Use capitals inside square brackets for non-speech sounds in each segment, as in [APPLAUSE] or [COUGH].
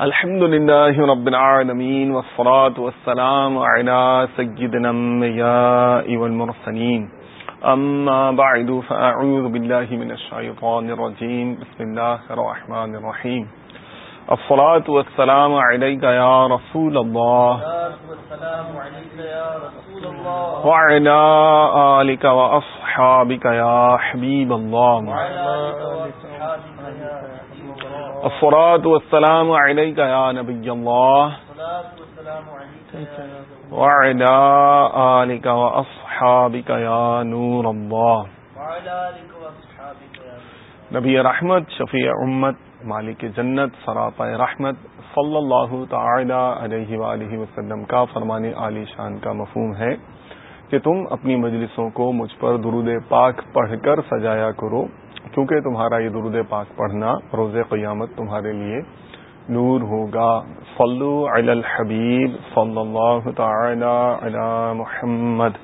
الحمد لله رب العالمين والصلاة والسلام على سيدنا الأنبياء والمرسلين أما بعد فأعوذ بالله من الشيطان الرجيم بسم الله الرحمن الرحيم الصلاة والسلام عليك يا رسول الله وعلى آلك وأصحابك يا حبيب الله الصلاة والسلام عليك يا نبي الله. وعلى آلك وأصحابك يا نور الله. نبی رحمت، شفیع امت، مالک جنت سراپا رحمت صلی اللہ تعالی علیہ وآلہ وسلم کا فرمان عالی شان کا مفہوم ہے کہ تم اپنی مجلسوں کو مجھ پر درود پاک پڑھ کر سجایا کرو۔ کیونکہ تمہارا یہ درود پاک پڑھنا روز قیامت تمہارے لیے نور ہوگا۔ صلو علی الحبیب صلی اللہ تعالی علی محمد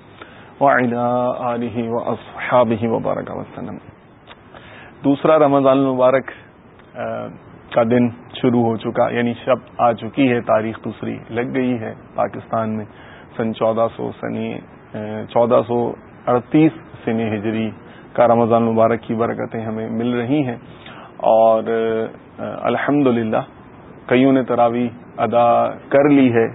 وعلی آلہ واصحابہ وبارک وسلم۔ دوسرا رمضان المبارک کا دن شروع ہو چکا یعنی شب آ چکی ہے، تاریخ دوسری لگ گئی ہے پاکستان میں۔ سن چودہ سو سنی چودہ سو اڑتیس سن ہجری کا رمضان مبارک کی برکتیں ہمیں مل رہی ہیں۔ اور الحمد للہ کئیوں نے تراوی ادا کر لی ہے۔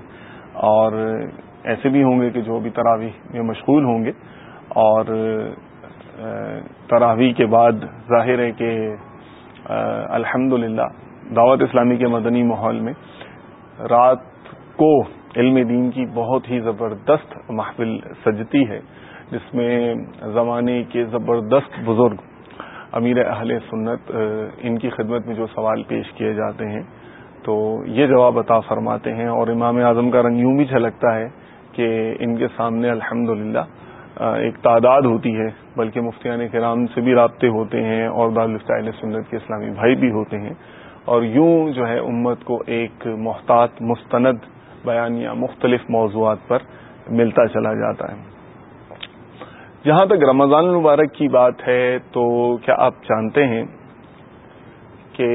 اور، ایسے بھی ہوں گے کہ جو بھی تراوی میں مشغول ہوں گے۔ اور تراوی کے بعد ظاہر ہے کہ الحمد للہ دعوت اسلامی کے مدنی ماحول میں رات کو علم دین کی بہت ہی زبردست محفل سجتی ہے۔ جس میں زمانے کے زبردست بزرگ امیر اہل سنت ان کی خدمت میں جو سوال پیش کیے جاتے ہیں، تو یہ جواب عطا فرماتے ہیں اور امام اعظم کا رنگ یوں بھی جھلکتا ہے کہ ان کے سامنے الحمد ایک تعداد ہوتی ہے، بلکہ مفتیان کرام سے بھی رابطے ہوتے ہیں اور دارالفتہ سنت کے اسلامی بھائی بھی ہوتے ہیں۔ اور یوں جو ہے امت کو ایک محتاط، مستند، بیانیہ، مختلف موضوعات پر ملتا چلا جاتا ہے۔ جہاں تک رمضان المبارک کی بات ہے تو کیا آپ جانتے ہیں کہ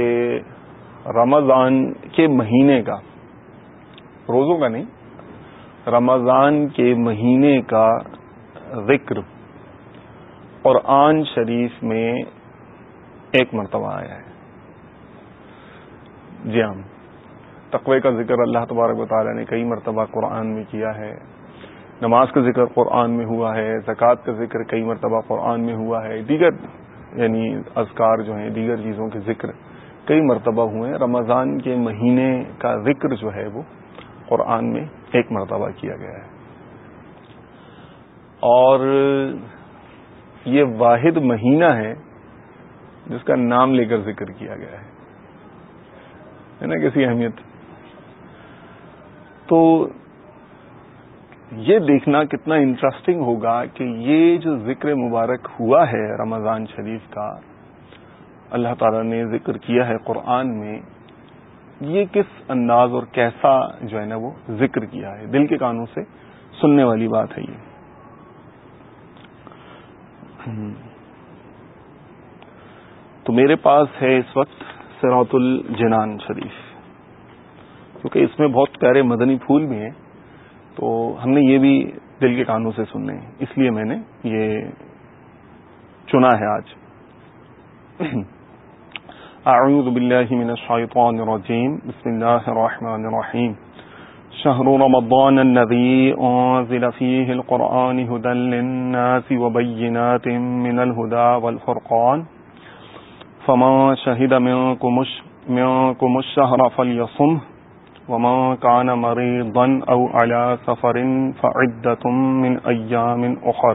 رمضان کے مہینے کا، روزوں کا نہیں، رمضان کے مہینے کا ذکر اور آن شریف میں ایک مرتبہ آیا ہے۔ جی ہاں تقوی کا ذکر اللہ تبارک و تعالیٰ نے کئی مرتبہ قرآن میں کیا ہے۔ نماز کا ذکر قرآن میں ہوا ہے، زکوٰۃ کا ذکر کئی مرتبہ قرآن میں ہوا ہے، دیگر یعنی اذکار جو ہیں، دیگر چیزوں کے ذکر کئی مرتبہ ہوئے ہیں۔ رمضان کے مہینے کا ذکر جو ہے وہ قرآن میں ایک مرتبہ کیا گیا ہے۔ اور یہ واحد مہینہ ہے جس کا نام لے کر ذکر کیا گیا ہے۔ نا کسی اہمیت؟ تو یہ دیکھنا کتنا انٹرسٹنگ ہوگا کہ یہ جو ذکر مبارک ہوا ہے رمضان شریف کا، اللہ تعالی نے ذکر کیا ہے قرآن میں، یہ کس انداز اور کیسا جو ہے نا وہ ذکر کیا ہے؟ دل کے کانوں سے سننے والی بات ہے یہ۔ تو میرے پاس ہے اس وقت سراط الجنان شریف، کیونکہ اس میں بہت پیارے مدنی پھول بھی ہیں۔ تو ہم نے یہ بھی دل کے کانوں سے سننے اس لیے میں نے یہ چنا ہے آج۔ [CLEARS THROAT] اعوذ باللہ من الشیطان الرجیم۔ بسم اللہ الرحمن الرحیم۔ شهر رمضان الذي أنزل فيه القرآن هدى للناس وبينات من الهدى والفرقان۔ فما شهد منكم الشهر فليصمه وما كان مريضا أو على سفر فعدة من أيام أخر.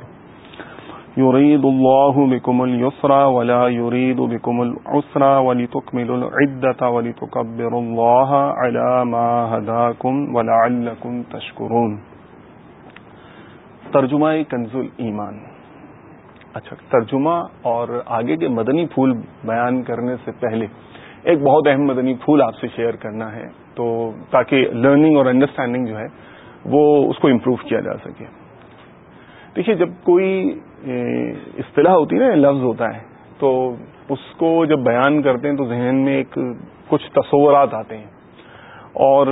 يريد الله بكم اليسر ولا يريد بكم العسر ولتكملوا العدة ولتكبروا الله على ما هداكم ولعلكم تشكرون. ترجمہ کنز ایمان اچھا ترجمہ اور آگے کے مدنی پھول بیان کرنے سے پہلے ایک بہت اہم مدنی پھول آپ سے شیئر کرنا ہے۔ تو تاکہ لرننگ اور انڈرسٹینڈنگ جو ہے وہ اس کو امپروو کیا جا سکے۔ دیکھیے، جب کوئی اصطلاح ہوتی ہے نا، لفظ ہوتا ہے، تو اس کو جب بیان کرتے ہیں تو ذہن میں ایک کچھ تصورات آتے ہیں۔ اور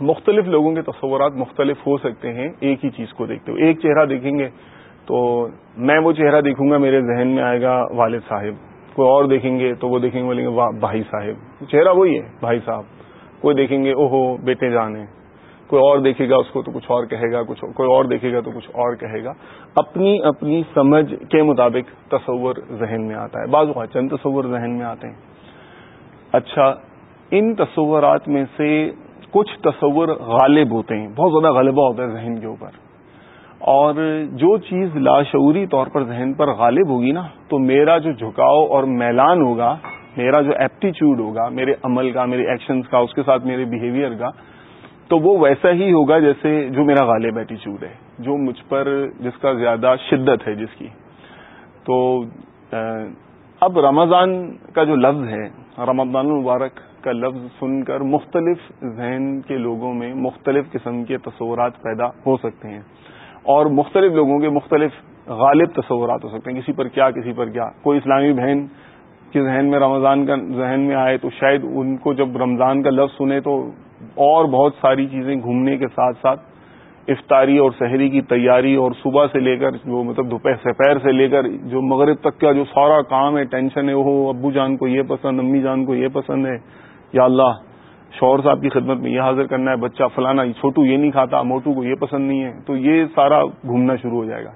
مختلف لوگوں کے تصورات مختلف ہو سکتے ہیں، ایک ہی چیز کو دیکھتے ہوئے۔ ایک چہرہ دیکھیں گے تو میں وہ چہرہ دیکھوں گا، میرے ذہن میں آئے گا والد صاحب۔ کوئی اور دیکھیں گے تو وہ دیکھیں گے بولیں گے بھائی صاحب۔ چہرہ وہی ہے، بھائی صاحب۔ کوئی دیکھیں گے، اوہو، بیٹے جان ہیں کوئی اور دیکھے گا، اس کو تو کچھ اور کہے گا، کچھ، کوئی اور دیکھے گا تو کچھ اور کہے گا۔ اپنی اپنی سمجھ کے مطابق تصور ذہن میں آتا ہے۔ بعض اوقات چند تصور ذہن میں آتے ہیں۔ اچھا ان تصورات میں سے کچھ تصور غالب ہوتے ہیں۔ بہت زیادہ غلبہ ہوتا ہے ذہن کے اوپر۔ اور جو چیز لاشعوری طور پر ذہن پر غالب ہوگی نا، تو میرا جو جھکاؤ اور میلان ہوگا، میرا جو ایپٹیچیوڈ ہوگا، میرے عمل کا، میرے ایکشنز کا، اس کے ساتھ میرے بہیویئر کا، تو وہ ویسا ہی ہوگا جیسے جو میرا غالب ایٹیچیوڈ ہے، جو مجھ پر، جس کا زیادہ شدت ہے، جس کی۔ تو اب رمضان کا جو لفظ ہے، رمضان المبارک کا لفظ سن کر مختلف ذہن کے لوگوں میں مختلف قسم کے تصورات پیدا ہو سکتے ہیں۔ اور مختلف لوگوں کے مختلف غالب تصورات ہو سکتے ہیں۔ کسی پر کیا، کسی پر کیا۔ کوئی اسلامی بہن کے ذہن میں رمضان کا ذہن میں آئے تو شاید ان کو جب رمضان کا لفظ سنے تو اور بہت ساری چیزیں گھومنے کے ساتھ ساتھ افطاری اور شہری کی تیاری اور صبح سے لے کر جو مطلب دوپہر سپہر سے لے کر جو مغرب تک کا جو سارا کام ہے، ٹینشن ہے وہ ابو جان کو یہ پسند، امی جان کو یہ پسند ہے، یا اللہ شوہر صاحب کی خدمت میں یہ حاضر کرنا ہے، بچہ فلانا، چھوٹو یہ نہیں کھاتا، موٹو کو یہ پسند نہیں ہے۔ تو یہ سارا گھومنا شروع ہو جائے گا۔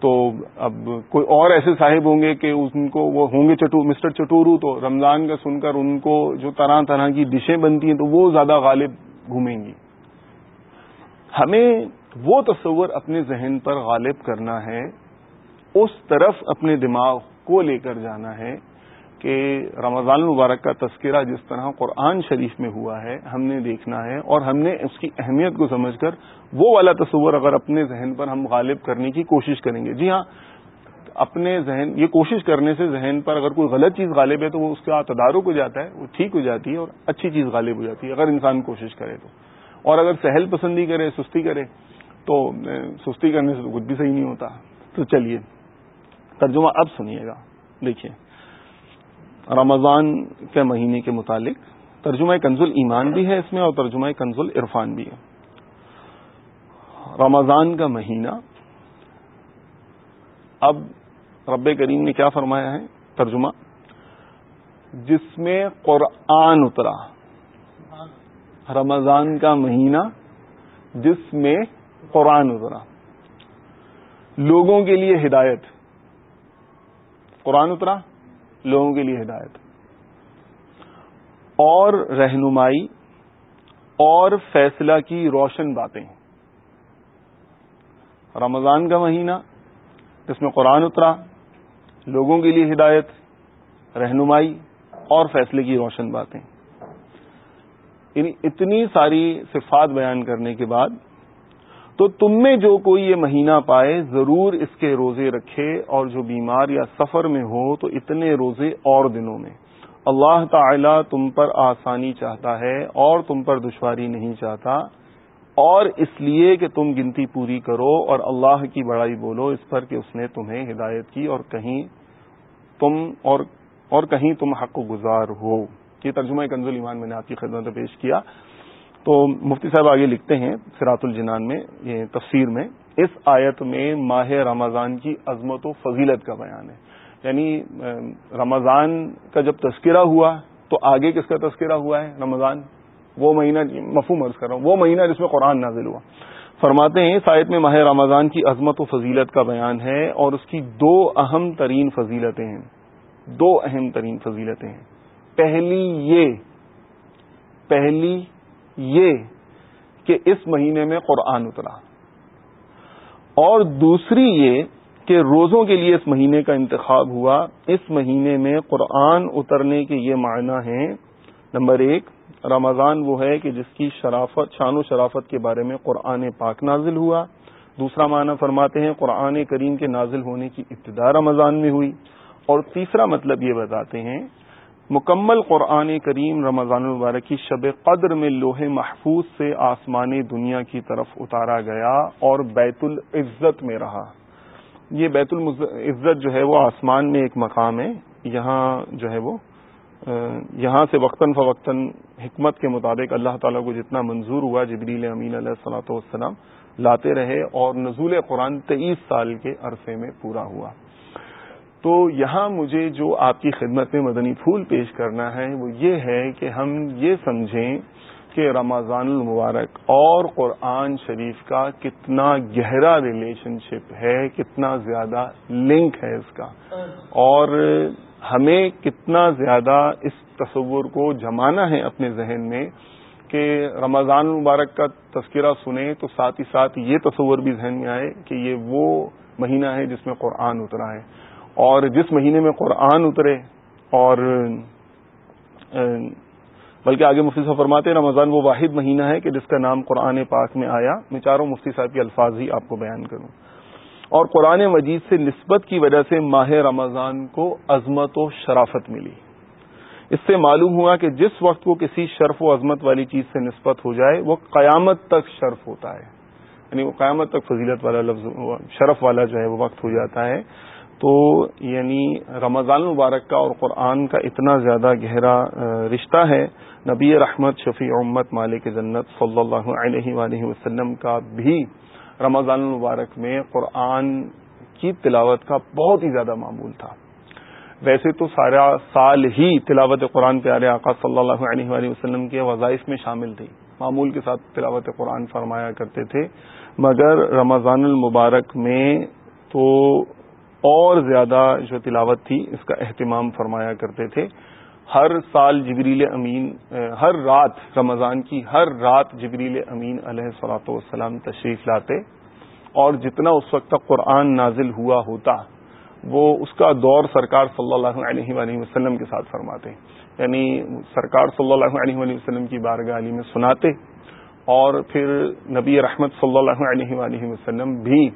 تو اب کوئی اور ایسے صاحب ہوں گے کہ ان کو وہ ہوں گے چٹور مسٹر چٹورو، تو رمضان کا سن کر ان کو جو طرح طرح کی ڈشیں بنتی ہیں تو وہ زیادہ غالب گھومیں گی۔ ہمیں وہ تصور اپنے ذہن پر غالب کرنا ہے، اس طرف اپنے دماغ کو لے کر جانا ہے کہ رمضان المبارک کا تذکرہ جس طرح قرآن شریف میں ہوا ہے، ہم نے دیکھنا ہے اور ہم نے اس کی اہمیت کو سمجھ کر وہ والا تصور اگر اپنے ذہن پر ہم غالب کرنے کی کوشش کریں گے۔ جی ہاں اپنے ذہن، یہ کوشش کرنے سے ذہن پر اگر کوئی غلط چیز غالب ہے تو وہ اس کا تدارک ہو جاتا ہے، وہ ٹھیک ہو جاتی ہے اور اچھی چیز غالب ہو جاتی ہے اگر انسان کوشش کرے تو۔ اور اگر سہل پسندی کرے، سستی کرے تو سستی کرنے سے تو کچھ بھی صحیح نہیں ہوتا۔ تو چلیے، ترجمہ اب سنیے گا۔ دیکھیے۔ رمضان کے مہینے کے متعلق ترجمہ کنزل ایمان بھی ہے اس میں اور ترجمہ کنزل عرفان بھی ہے۔ رمضان کا مہینہ، اب رب کریم نے کیا فرمایا ہے؟ ترجمہ، جس میں قرآن اترا۔ رمضان کا مہینہ، جس میں قرآن اترا۔ لوگوں کے لیے ہدایت۔ قرآن اترا لوگوں کے لیے ہدایت۔ اور رہنمائی اور فیصلہ کی روشن باتیں۔ رمضان کا مہینہ، جس میں قرآن اترا، لوگوں کے لیے ہدایت، رہنمائی اور فیصلے کی روشن باتیں۔ یعنی اتنی ساری صفات بیان کرنے کے بعد تو تم میں جو کوئی یہ مہینہ پائے ضرور اس کے روزے رکھے اور جو بیمار یا سفر میں ہو تو اتنے روزے اور دنوں میں۔ اللہ تعالی تم پر آسانی چاہتا ہے اور تم پر دشواری نہیں چاہتا۔ اور اس لیے کہ تم گنتی پوری کرو اور اللہ کی بڑائی بولو، اس پر کہ اس نے تمہیں ہدایت کی اور کہیں تم اور اور کہیں تم حق گزار ہو۔ یہ ترجمہ کنزول ایمان میں نے آپ کی خدمت پیش کیا۔ تو مفتی صاحب آگے لکھتے ہیں سراط الجنان میں، یہ تفسیر میں، اس آیت میں ماہ رمضان کی عظمت و فضیلت کا بیان ہے۔ یعنی رمضان کا جب تذکرہ ہوا تو آگے کس کا تذکرہ ہوا ہے رمضان؟ وہ مہینہ، مفہوم عرض کر رہا ہوں، وہ مہینہ جس میں قرآن نازل ہوا۔ فرماتے ہیں، اس آیت میں ماہ رمضان کی عظمت و فضیلت کا بیان ہے اور اس کی دو اہم ترین فضیلتیں ہیں۔ دو اہم ترین فضیلتیں ہیں۔ پہلی یہ، پہلی یہ کہ اس مہینے میں قرآن اترا۔ اور دوسری یہ کہ روزوں کے لیے اس مہینے کا انتخاب ہوا۔ اس مہینے میں قرآن اترنے کے یہ معنی ہیں۔ نمبر ایک، رمضان وہ ہے کہ جس کی شرافت، شان و شرافت کے بارے میں قرآن پاک نازل ہوا۔ دوسرا معنی فرماتے ہیں، قرآن کریم کے نازل ہونے کی ابتدا رمضان میں ہوئی۔ اور تیسرا مطلب یہ بتاتے ہیں مکمل قرآن کریم رمضان المبارک کی شب قدر میں لوہے محفوظ سے آسمان دنیا کی طرف اتارا گیا اور بیت العزت میں رہا۔ یہ بیت العزت جو ہے وہ آسمان میں ایک مقام ہے۔ یہاں جو ہے وہ یہاں سے وقتاً فوقتاً حکمت کے مطابق اللہ تعالیٰ کو جتنا منظور ہوا، جبریل امین علیہ السلاۃ والسلام لاتے رہے اور نزول قرآن تیئیس سال کے عرصے میں پورا ہوا۔ تو یہاں مجھے جو آپ کی خدمت میں مدنی پھول پیش کرنا ہے وہ یہ ہے کہ ہم یہ سمجھیں کہ رمضان المبارک اور قرآن شریف کا کتنا گہرا ریلیشن شپ ہے، کتنا زیادہ لنک ہے اس کا۔ اور ہمیں کتنا زیادہ اس تصور کو جمانا ہے اپنے ذہن میں کہ رمضان المبارک کا تذکرہ سنیں تو ساتھ ہی ساتھ یہ تصور بھی ذہن میں آئے کہ یہ وہ مہینہ ہے جس میں قرآن اترا ہے۔ اور جس مہینے میں قرآن اترے اور بلکہ آگے مفتی صاحب فرماتے ہیں، رمضان وہ واحد مہینہ ہے کہ جس کا نام قرآن پاک میں آیا۔ میں چاروں مفتی صاحب کے الفاظ ہی آپ کو بیان کروں۔ اور قرآن مجید سے نسبت کی وجہ سے ماہ رمضان کو عظمت و شرافت ملی۔ اس سے معلوم ہوا کہ جس وقت کو کسی شرف و عظمت والی چیز سے نسبت ہو جائے، وہ قیامت تک شرف ہوتا ہے۔ یعنی وہ قیامت تک فضیلت والا لفظ، شرف والا جو ہے وہ وقت ہو جاتا ہے۔ تو یعنی رمضان المبارک کا اور قرآن کا اتنا زیادہ گہرا رشتہ ہے۔ نبی رحمت، شفیع امت، مالک جنت صلی اللہ علیہ وآلہ وسلم کا بھی رمضان المبارک میں قرآن کی تلاوت کا بہت ہی زیادہ معمول تھا۔ ویسے تو سارا سال ہی تلاوت قرآن پیارے آقا صلی اللہ علیہ وآلہ وسلم کے وظائف میں شامل تھی معمول کے ساتھ تلاوت قرآن فرمایا کرتے تھے۔ مگر رمضان المبارک میں تو اور زیادہ جو تلاوت تھی، اس کا اہتمام فرمایا کرتے تھے۔ ہر سال جبریل امین، ہر رات رمضان کی ہر رات جبریل امین علیہ صلاۃ والسلام تشریف لاتے اور جتنا اس وقت تک قرآن نازل ہوا ہوتا، وہ اس کا دور سرکار صلی اللہ علیہ وآلہ وسلم کے ساتھ فرماتے۔ یعنی سرکار صلی اللہ علیہ وآلہ وسلم کی بارگاہ علی میں سناتے اور پھر نبی رحمت صلی اللہ علیہ وآلہ وسلم بھی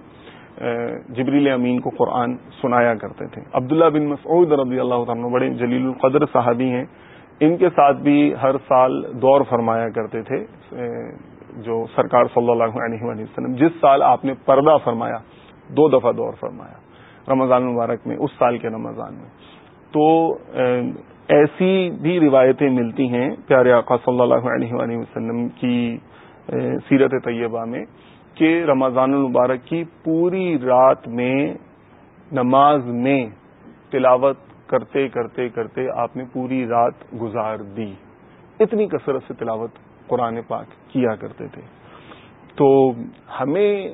جبریل امین کو قرآن سنایا کرتے تھے۔ عبداللہ بن مسعود رضی اللہ تعالیٰ بڑے جلیل القدر صحابی ہیں۔ ان کے ساتھ بھی ہر سال دور فرمایا کرتے تھے جو سرکار صلی اللہ علیہ وآلہ وسلم، جس سال آپ نے پردہ فرمایا، دو دفعہ دور فرمایا، رمضان مبارک میں، اس سال کے رمضان میں۔ تو ایسی بھی روایتیں ملتی ہیں پیارے آقا صلی اللہ علیہ وآلہ وسلم کی سیرت طیبہ میں۔ کہ رمضان المبارک کی پوری رات میں نماز میں تلاوت کرتے کرتے کرتے آپ نے پوری رات گزار دی۔ اتنی کثرت سے تلاوت قرآن پاک کیا کرتے تھے۔ تو ہمیں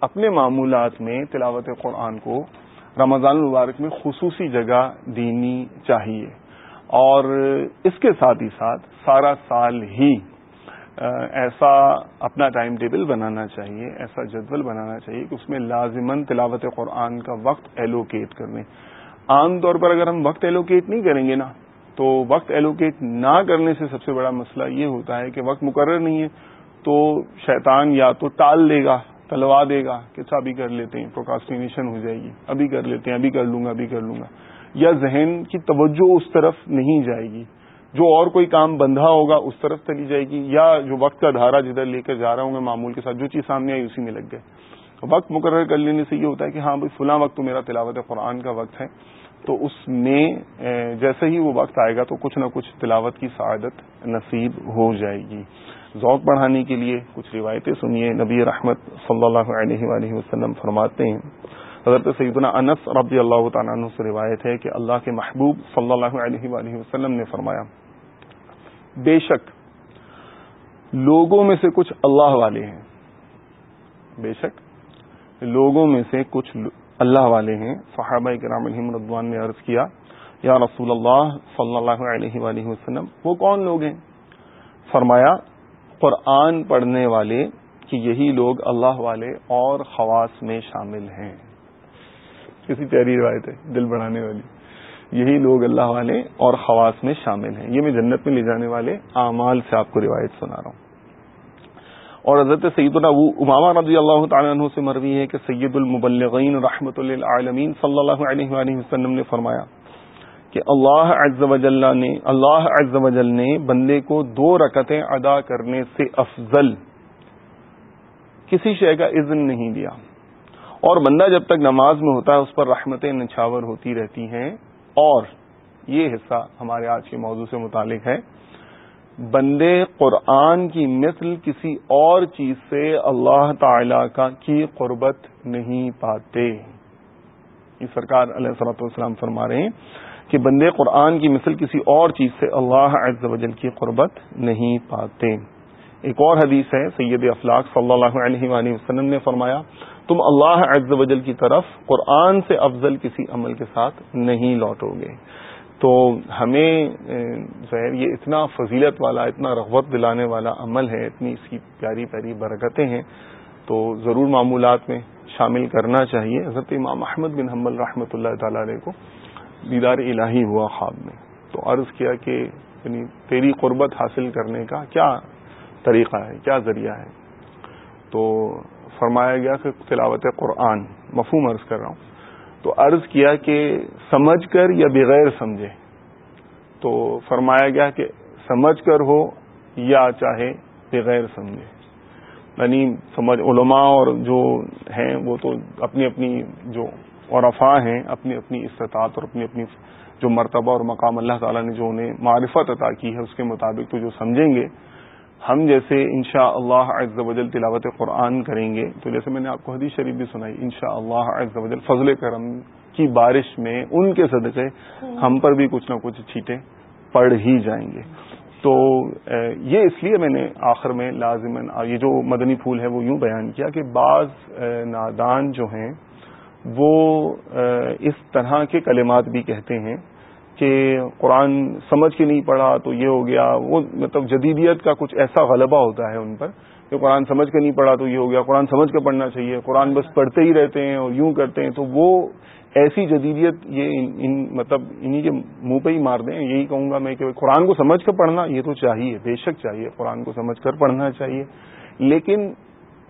اپنے معمولات میں تلاوت قرآن کو رمضان المبارک میں خصوصی جگہ دینی چاہیے اور اس کے ساتھ ہی ساتھ سارا سال ہی ایسا اپنا ٹائم ٹیبل بنانا چاہیے، ایسا جدول بنانا چاہیے کہ اس میں لازمن تلاوت قرآن کا وقت ایلوکیٹ کرنے۔ عام طور پر اگر ہم وقت ایلوکیٹ نہیں کریں گے نا، تو وقت ایلوکیٹ نہ کرنے سے سب سے بڑا مسئلہ یہ ہوتا ہے کہ وقت مقرر نہیں ہے، تو شیطان یا تو ٹال دے گا، تلوا دے گا کہ اچھا ابھی کر لیتے ہیں پروکاسٹینیشن ہو جائے گی، ابھی کر لیتے ہیں، ابھی کر لوں گا، ابھی کر لوں گا۔ یا ذہن کی توجہ اس طرف نہیں جائے گی۔ جو اور کوئی کام بندھا ہوگا اس طرف چلی جائے گی، یا جو وقت کا دھارا جدھر لے کر جا رہا ہوں میں معمول کے ساتھ، جو چیز سامنے آئی اسی میں لگ گئے۔ وقت مقرر کر لینے سے یہ ہوتا ہے کہ ہاں بھائی، فلاں وقت تو میرا تلاوت قرآن کا وقت ہے۔ تو اس میں جیسے ہی وہ وقت آئے گا تو کچھ نہ کچھ تلاوت کی سعادت نصیب ہو جائے گی۔ ذوق بڑھانے کے لیے کچھ روایتیں سنیے۔ نبی رحمت صلی اللہ علیہ وآلہ وسلم فرماتے ہیں، حضرت سیدنا انس رضی اللہ تعالیٰ عنہ سے روایت ہے کہ اللہ کے محبوب صلی اللہ علیہ وآلہ وسلم نے فرمایا بے شک لوگوں میں سے کچھ اللہ والے ہیں۔ بے شک لوگوں میں سے کچھ اللہ والے ہیں۔ صحابہ کرام علیہ ردوان نے عرض کیا، یا رسول اللہ صلی اللہ علیہ وآلہ وسلم، وہ کون لوگ ہیں؟ فرمایا، قرآن پڑھنے والے کہ یہی لوگ اللہ والے اور خواص میں شامل ہیں۔ کسی پیاری روایت ہے، دل بڑھانے والی۔ یہی لوگ اللہ والے اور خواص میں شامل ہیں۔ یہ میں جنت میں لے جانے والے اعمال سے آپ کو روایت سنا رہا ہوں۔ اور حضرت سعید امامہ رضی اللہ تعالیٰ عنہ سے مروی ہے کہ سید المبلغین رحمۃ للعالمین صلی اللہ علیہ وآلہ وسلم نے فرمایا کہ اللہ عز و جل نے اللہ عز و جل نے بندے کو دو رکتیں ادا کرنے سے افضل کسی شے کا اذن نہیں دیا۔ اور بندہ جب تک نماز میں ہوتا ہے اس پر رحمتیں نچھاور ہوتی رہتی ہیں۔ اور یہ حصہ ہمارے آج کے موضوع سے متعلق ہے۔ بندے قرآن کی مثل کسی اور چیز سے اللہ تعالی کا کی قربت نہیں پاتے۔ یہ سرکار علیہ صلاۃ والسلام فرما رہے ہیں کہ بندے قرآن کی مثل کسی اور چیز سے اللہ عز و جل کی قربت نہیں پاتے۔ ایک اور حدیث ہے، سید افلاق صلی اللہ علیہ وآلہ وسلم نے فرمایا تم اللہ عز و جل کی طرف قرآن سے افضل کسی عمل کے ساتھ نہیں لوٹو گے۔ تو ہمیں ظاہر یہ اتنا فضیلت والا، اتنا رغبت دلانے والا عمل ہے، اتنی اس کی پیاری پیاری برکتیں ہیں، تو ضرور معمولات میں شامل کرنا چاہیے۔ حضرت امام احمد بن حمل رحمۃ اللہ تعالی علیہ کو دیدار الہی ہوا خواب میں۔ تو عرض کیا کہ یعنی تیری قربت حاصل کرنے کا کیا طریقہ ہے، کیا ذریعہ ہے؟ تو فرمایا گیا کہ تلاوت قرآن، مفہوم عرض کر رہا ہوں۔ تو عرض کیا کہ سمجھ کر یا بغیر سمجھے؟ تو فرمایا گیا کہ سمجھ کر ہو یا چاہے بغیر سمجھے۔ یعنی سمجھ علماء اور جو ہیں وہ تو اپنی اپنی جو عرفا ہیں، اپنی اپنی استطاعت اور اپنی اپنی جو مرتبہ اور مقام اللہ تعالیٰ نے جو انہیں معرفت عطا کی ہے، اس کے مطابق تو جو سمجھیں گے ہم جیسے انشاء اللہ عز و جل تلاوت قرآن کریں گے، تو جیسے میں نے آپ کو حدیث شریف بھی سنائی انشاء اللہ عز و جل فضل کرم کی بارش میں ان کے صدقے ہم پر بھی کچھ نہ کچھ چھیٹیں پڑ ہی جائیں گے۔ تو یہ اس لیے میں نے آخر میں لازمن یہ جو مدنی پھول ہے وہ یوں بیان کیا کہ بعض نادان جو ہیں وہ اس طرح کے کلمات بھی کہتے ہیں کہ قرآن سمجھ کے نہیں پڑھا تو یہ ہو گیا، وہ مطلب جدیدیت کا کچھ ایسا غلبہ ہوتا ہے ان پر کہ قرآن سمجھ کے نہیں پڑھا تو یہ ہو گیا، قرآن سمجھ کے پڑھنا چاہیے، قرآن بس پڑھتے ہی رہتے ہیں اور یوں کرتے ہیں، تو وہ ایسی جدیدیت یہ ان مطلب انہی کے منہ پہ ہی مار دیں۔ یہی کہوں گا میں کہ قرآن کو سمجھ کر پڑھنا یہ تو چاہیے، بے شک چاہیے قرآن کو سمجھ کر پڑھنا چاہیے۔ لیکن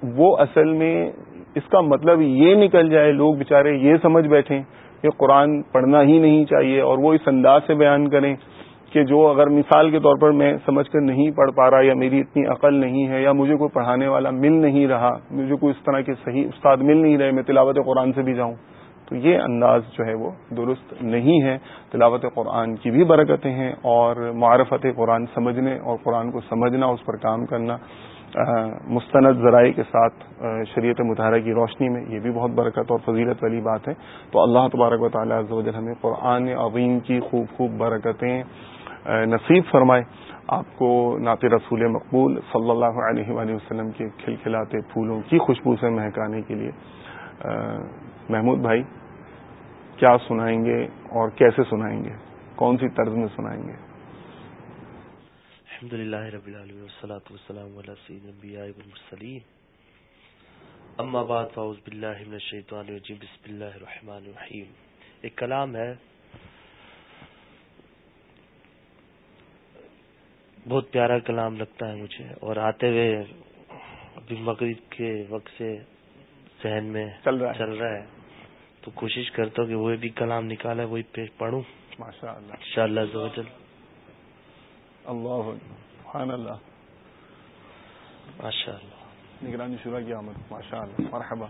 وہ اصل میں اس کا مطلب یہ نکل جائے، لوگ بےچارے یہ سمجھ بیٹھیں کہ قرآن پڑھنا ہی نہیں چاہیے اور وہ اس انداز سے بیان کریں کہ جو اگر مثال کے طور پر میں سمجھ کر نہیں پڑھ پا رہا یا میری اتنی عقل نہیں ہے یا مجھے کوئی پڑھانے والا مل نہیں رہا، مجھے کوئی اس طرح کے صحیح استاد مل نہیں رہے، میں تلاوت قرآن سے بھی جاؤں، تو یہ انداز جو ہے وہ درست نہیں ہے۔ تلاوت قرآن کی بھی برکتیں ہیں اور معرفت قرآن سمجھنے اور قرآن کو سمجھنا، اس پر کام کرنا مستند ذرائع کے ساتھ شریعت مطالعہ کی روشنی میں یہ بھی بہت برکت اور فضیلت والی بات ہے۔ تو اللہ تبارک و تعالیٰ ہمیں قرآن عظیم کی خوب خوب برکتیں نصیب فرمائے۔ آپ کو نعت رسول مقبول صلی اللہ علیہ وآلہ وسلم کے کھلکھلاتے پھولوں کی خوشبو سے مہکانے کے لیے۔ محمود بھائی، کیا سنائیں گے اور کیسے سنائیں گے؟ کون سی طرز میں سنائیں گے؟ الحمد للہ رب العالمین والصلاة والسلام علی سید الانبیاء والمرسلین اما بعد فاؤز باللہ من الشیطان الرجیم بسم اللہ الرحمن الرحیم. ایک کلام ہے بہت پیارا کلام لگتا ہے مجھے اور آتے ہوئے ابھی مغرب کے وقت سے ذہن میں چل رہا چل رہا ہے۔ تو کوشش کرتا ہوں کہ وہ بھی کلام نکالا وہی پڑھوں۔ ماشاء اللہ ان شاء اللہ اللہ سبحان اللہ. ماشاء اللہ نگرانی شروع کی آمد ماشاء اللہ مرحبا.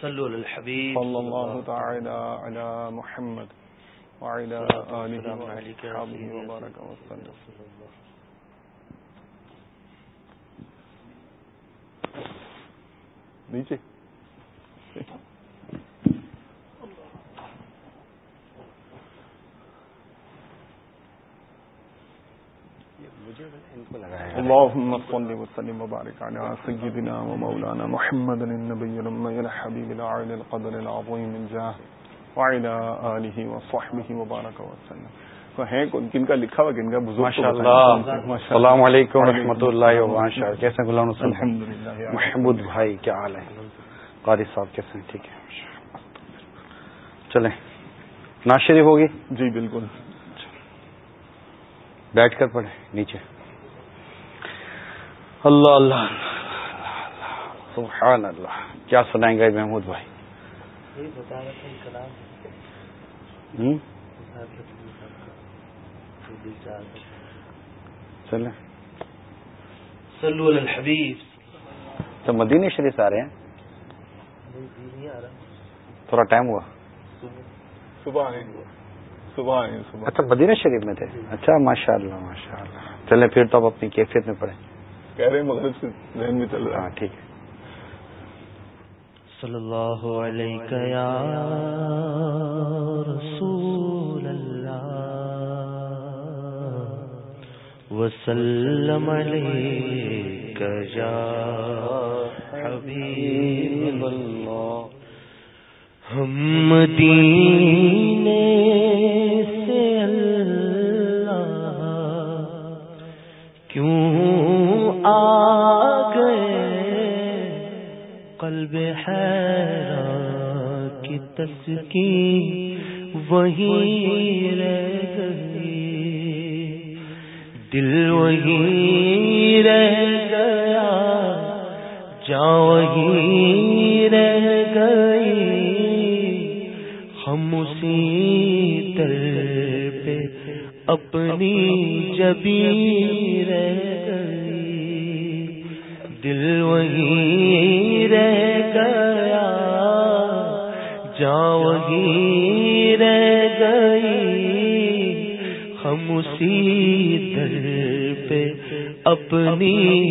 صلو علی الحبیب. صلی اللہ تعالی علی محمد وعلی آلہ وصحبہ وبارک وسلم نیچے. اللهم صل وسلم وبارك على سيدنا ومولانا محمد النبي الأمي الحبيب العالي القدر العظيم الجاه وعلى آله وصحبه وبارك وسلم. ہیں کن کا لکھا ہوا کن کا السلام علیکم رحمۃ اللہ وبرکاتہ. کیسے غلام محمود بھائی کیا حال ہے؟ قاری صاحب کیسے ہیں؟ ٹھیک ہے چلیں. ناز شریف ہوگی؟ جی بالکل. بیٹھ کر پڑھیں نیچے. اللہ اللہ سبحان اللہ۔ کیا سنائیں گے محمود بھائی؟ چلیں۔ تو مدینہ شریف آ رہے ہیں؟ تھوڑا ٹائم ہوا۔ صبح صبح اچھا مدینہ شریف میں تھے۔ اچھا ماشاء اللہ ماشاء اللہ چلے پھر تو آپ اپنی کیفیت میں پڑھیں۔ کہہ رہے ہیں مغرب سے، ذہن بھی چل رہا ہاں ٹھیک ہے۔ صلی اللہ علیہ یا رسول اللہ، وسلم علیہ یا حبیب اللہ، ہم دینے کی وہی رہ گئی۔ دل وہی رہ گیا جا وہی رہ گئی۔ ہم اسی در پہ اپنی جبی اپنی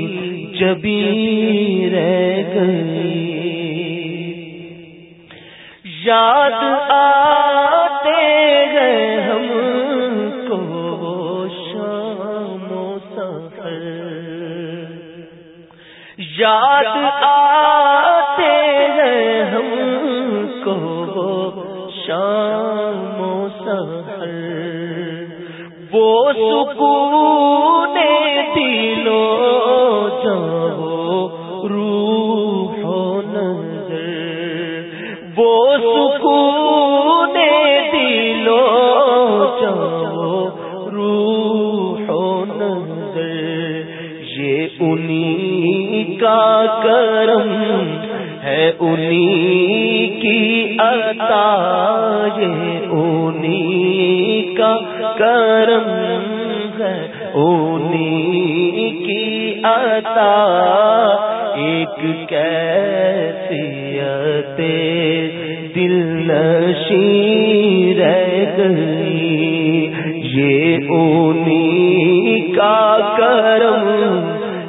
انہی کا کرم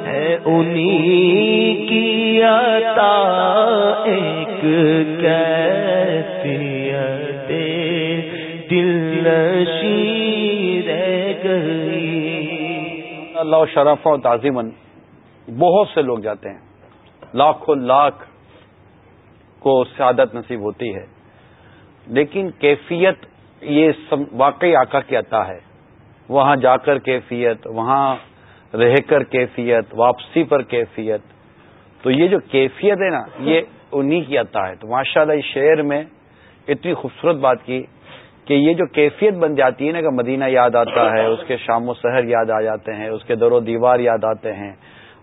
ہے، انہی کی عطا ایک کیفیت دل نشی رہ گئی۔ اللہ شرف و تعظیمن بہت سے لوگ جاتے ہیں۔ لاکھوں لاکھ کو سعادت نصیب ہوتی ہے۔ لیکن کیفیت یہ واقعی آقا کی عطا ہے۔ وہاں جا کر کیفیت، وہاں رہ کر کیفیت، واپسی پر کیفیت۔ تو یہ جو کیفیت ہے نا، یہ انہی کی عطا ہے۔ تو ماشاء اللہ اس شعر میں اتنی خوبصورت بات کی کہ یہ جو کیفیت بن جاتی ہے نا، کہ مدینہ یاد آتا ہے، اس کے شام و سحر یاد آ جاتے ہیں، اس کے در و دیوار یاد آتے ہیں،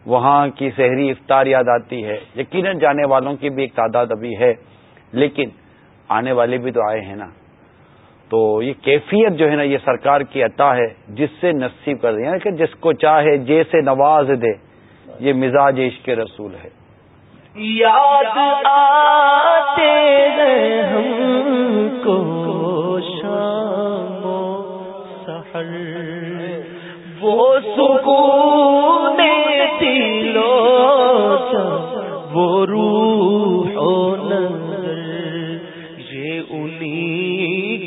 وہاں کی شہری افطار یاد آتی ہے۔ یقیناً جانے والوں کی بھی ایک تعداد ابھی ہے، لیکن آنے والے بھی تو آئے ہیں نا۔ تو یہ کیفیت جو ہے نا یہ سرکار کی عطا ہے، جس سے نصیب کر دیں یعنی کہ جس کو چاہے، جیسے نواز دے، یہ مزاج عشق رسول ہے۔ یاد آتے ہیں ہم کو شام و سحر۔ وہ سکون دلو وہ روح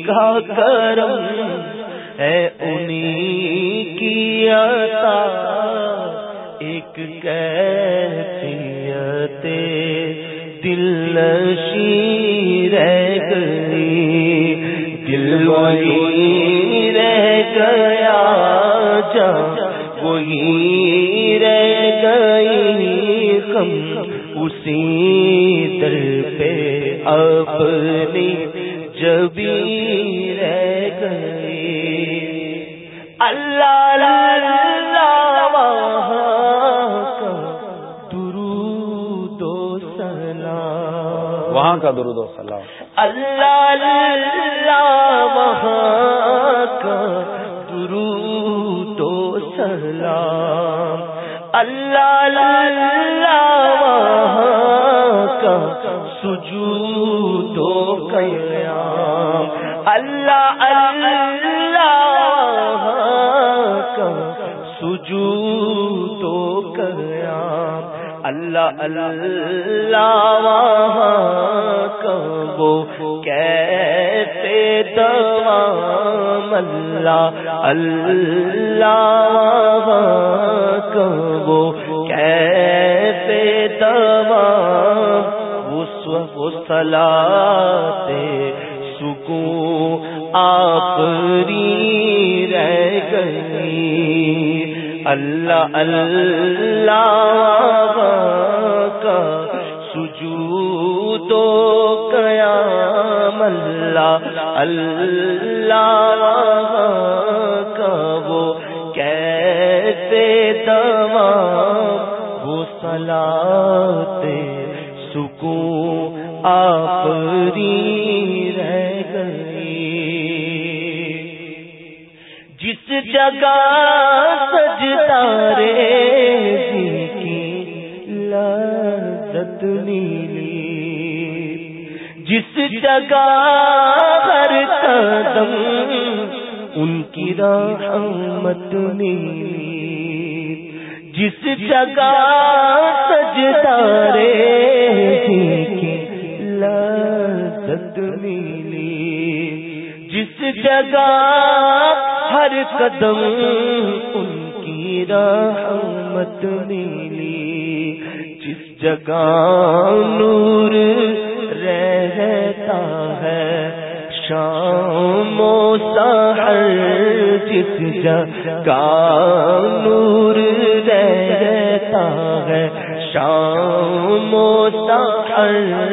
کا کرم ہے انہی کی عطا۔ ایک کیفیت دل نشی رہ گئی۔ دل وہی رہ گیا جا وہی رہ گئی۔ کم اسی در پہ اپنی جبی رہ گئی اللہ وہاں کا درود و سلام۔ وہاں کا درود و سلام۔ اللہ اللہ وہاں کا درود و سلام۔ اللہ اللہ وہاں کا سجود اللہ اللہ سجو تو کریا اللہ اللہ کبو کہتے دوام۔ اللہ اللہ کبو کہتے دوام۔ وہ سلا جگہ نور رہتا ہے، شام و سحر جس جگہ نور رہتا ہے، شام و سحر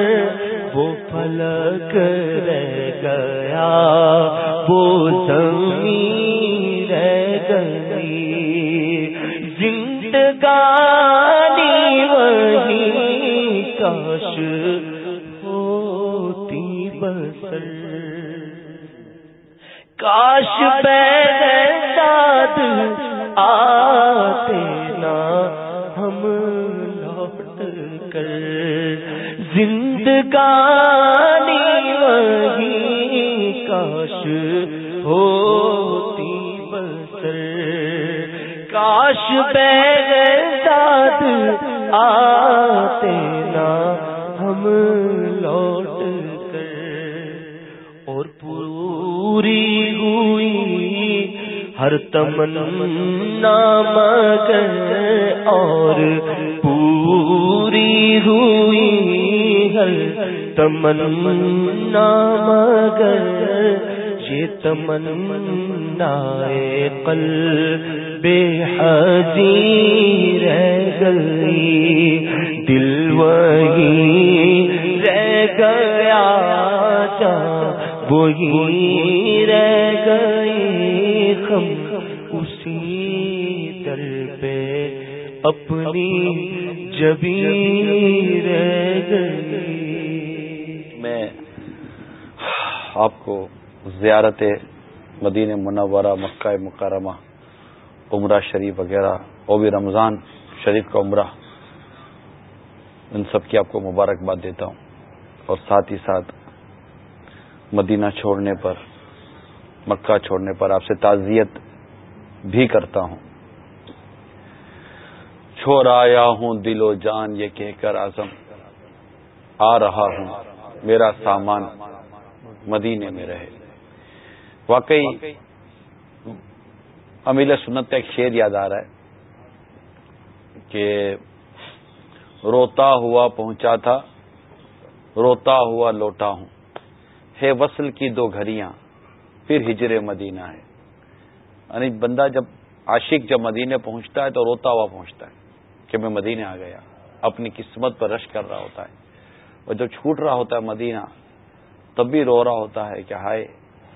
وہ پلک رہ گیا، وہ زمین تمنا مگر اور پوری ہوئی تمنا مگر یہ تمنا قلب بے حدی رہ گئی میں آپ کو زیارت مدین منورہ، مکہ مکرمہ، عمرہ شریف وغیرہ وہ بھی رمضان شریف کا عمرہ، ان سب کی آپ کو مبارکباد دیتا ہوں۔ اور ساتھ ہی ساتھ مدینہ چھوڑنے پر، مکہ چھوڑنے پر آپ سے تعزیت بھی کرتا ہوں۔ چھوڑ ہوں، دل و جان، یہ کہہ کر اعظم آ رہا ہوں، میرا سامان مدینے میں رہے۔ واقعی امیل سنت کا ایک شعر یاد آ رہا ہے کہ روتا ہوا پہنچا تھا، روتا ہوا لوٹا ہوں۔ ہے وصل کی دو گھڑیاں، پھر ہجر مدینہ ہے۔ یعنی بندہ جب عاشق جب مدینے پہنچتا ہے تو روتا ہوا پہنچتا ہے۔ کہ میں مدینے آ گیا، اپنی قسمت پر رش کر رہا ہوتا ہے۔ اور جب چھوٹ رہا ہوتا ہے مدینہ، تب بھی رو رہا ہوتا ہے کہ ہائے،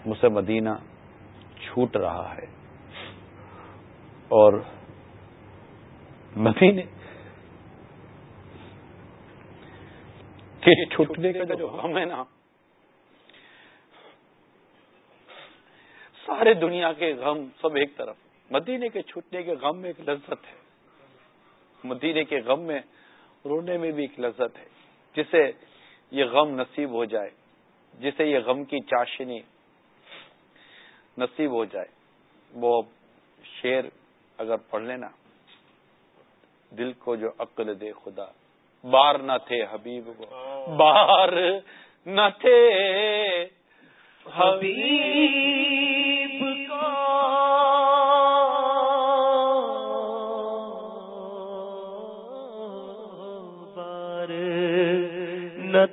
مجھ سے مدینہ چھوٹ رہا ہے۔ اور مدینے کے چھوٹنے کا جو غم ہے نا، سارے دنیا کے غم سب ایک طرف۔ مدینے کے چھوٹنے کے غم میں ایک لذت ہے۔ مدینے کے غم میں رونے میں بھی ایک لذت ہے، جسے یہ غم نصیب ہو جائے، جسے یہ غم کی چاشنی نصیب ہو جائے۔ وہ شیر اگر پڑھ لینا، دل کو جو عقل دے خدا، بار نہ تھے حبیب کو بار نہ تھے حبیب کو۔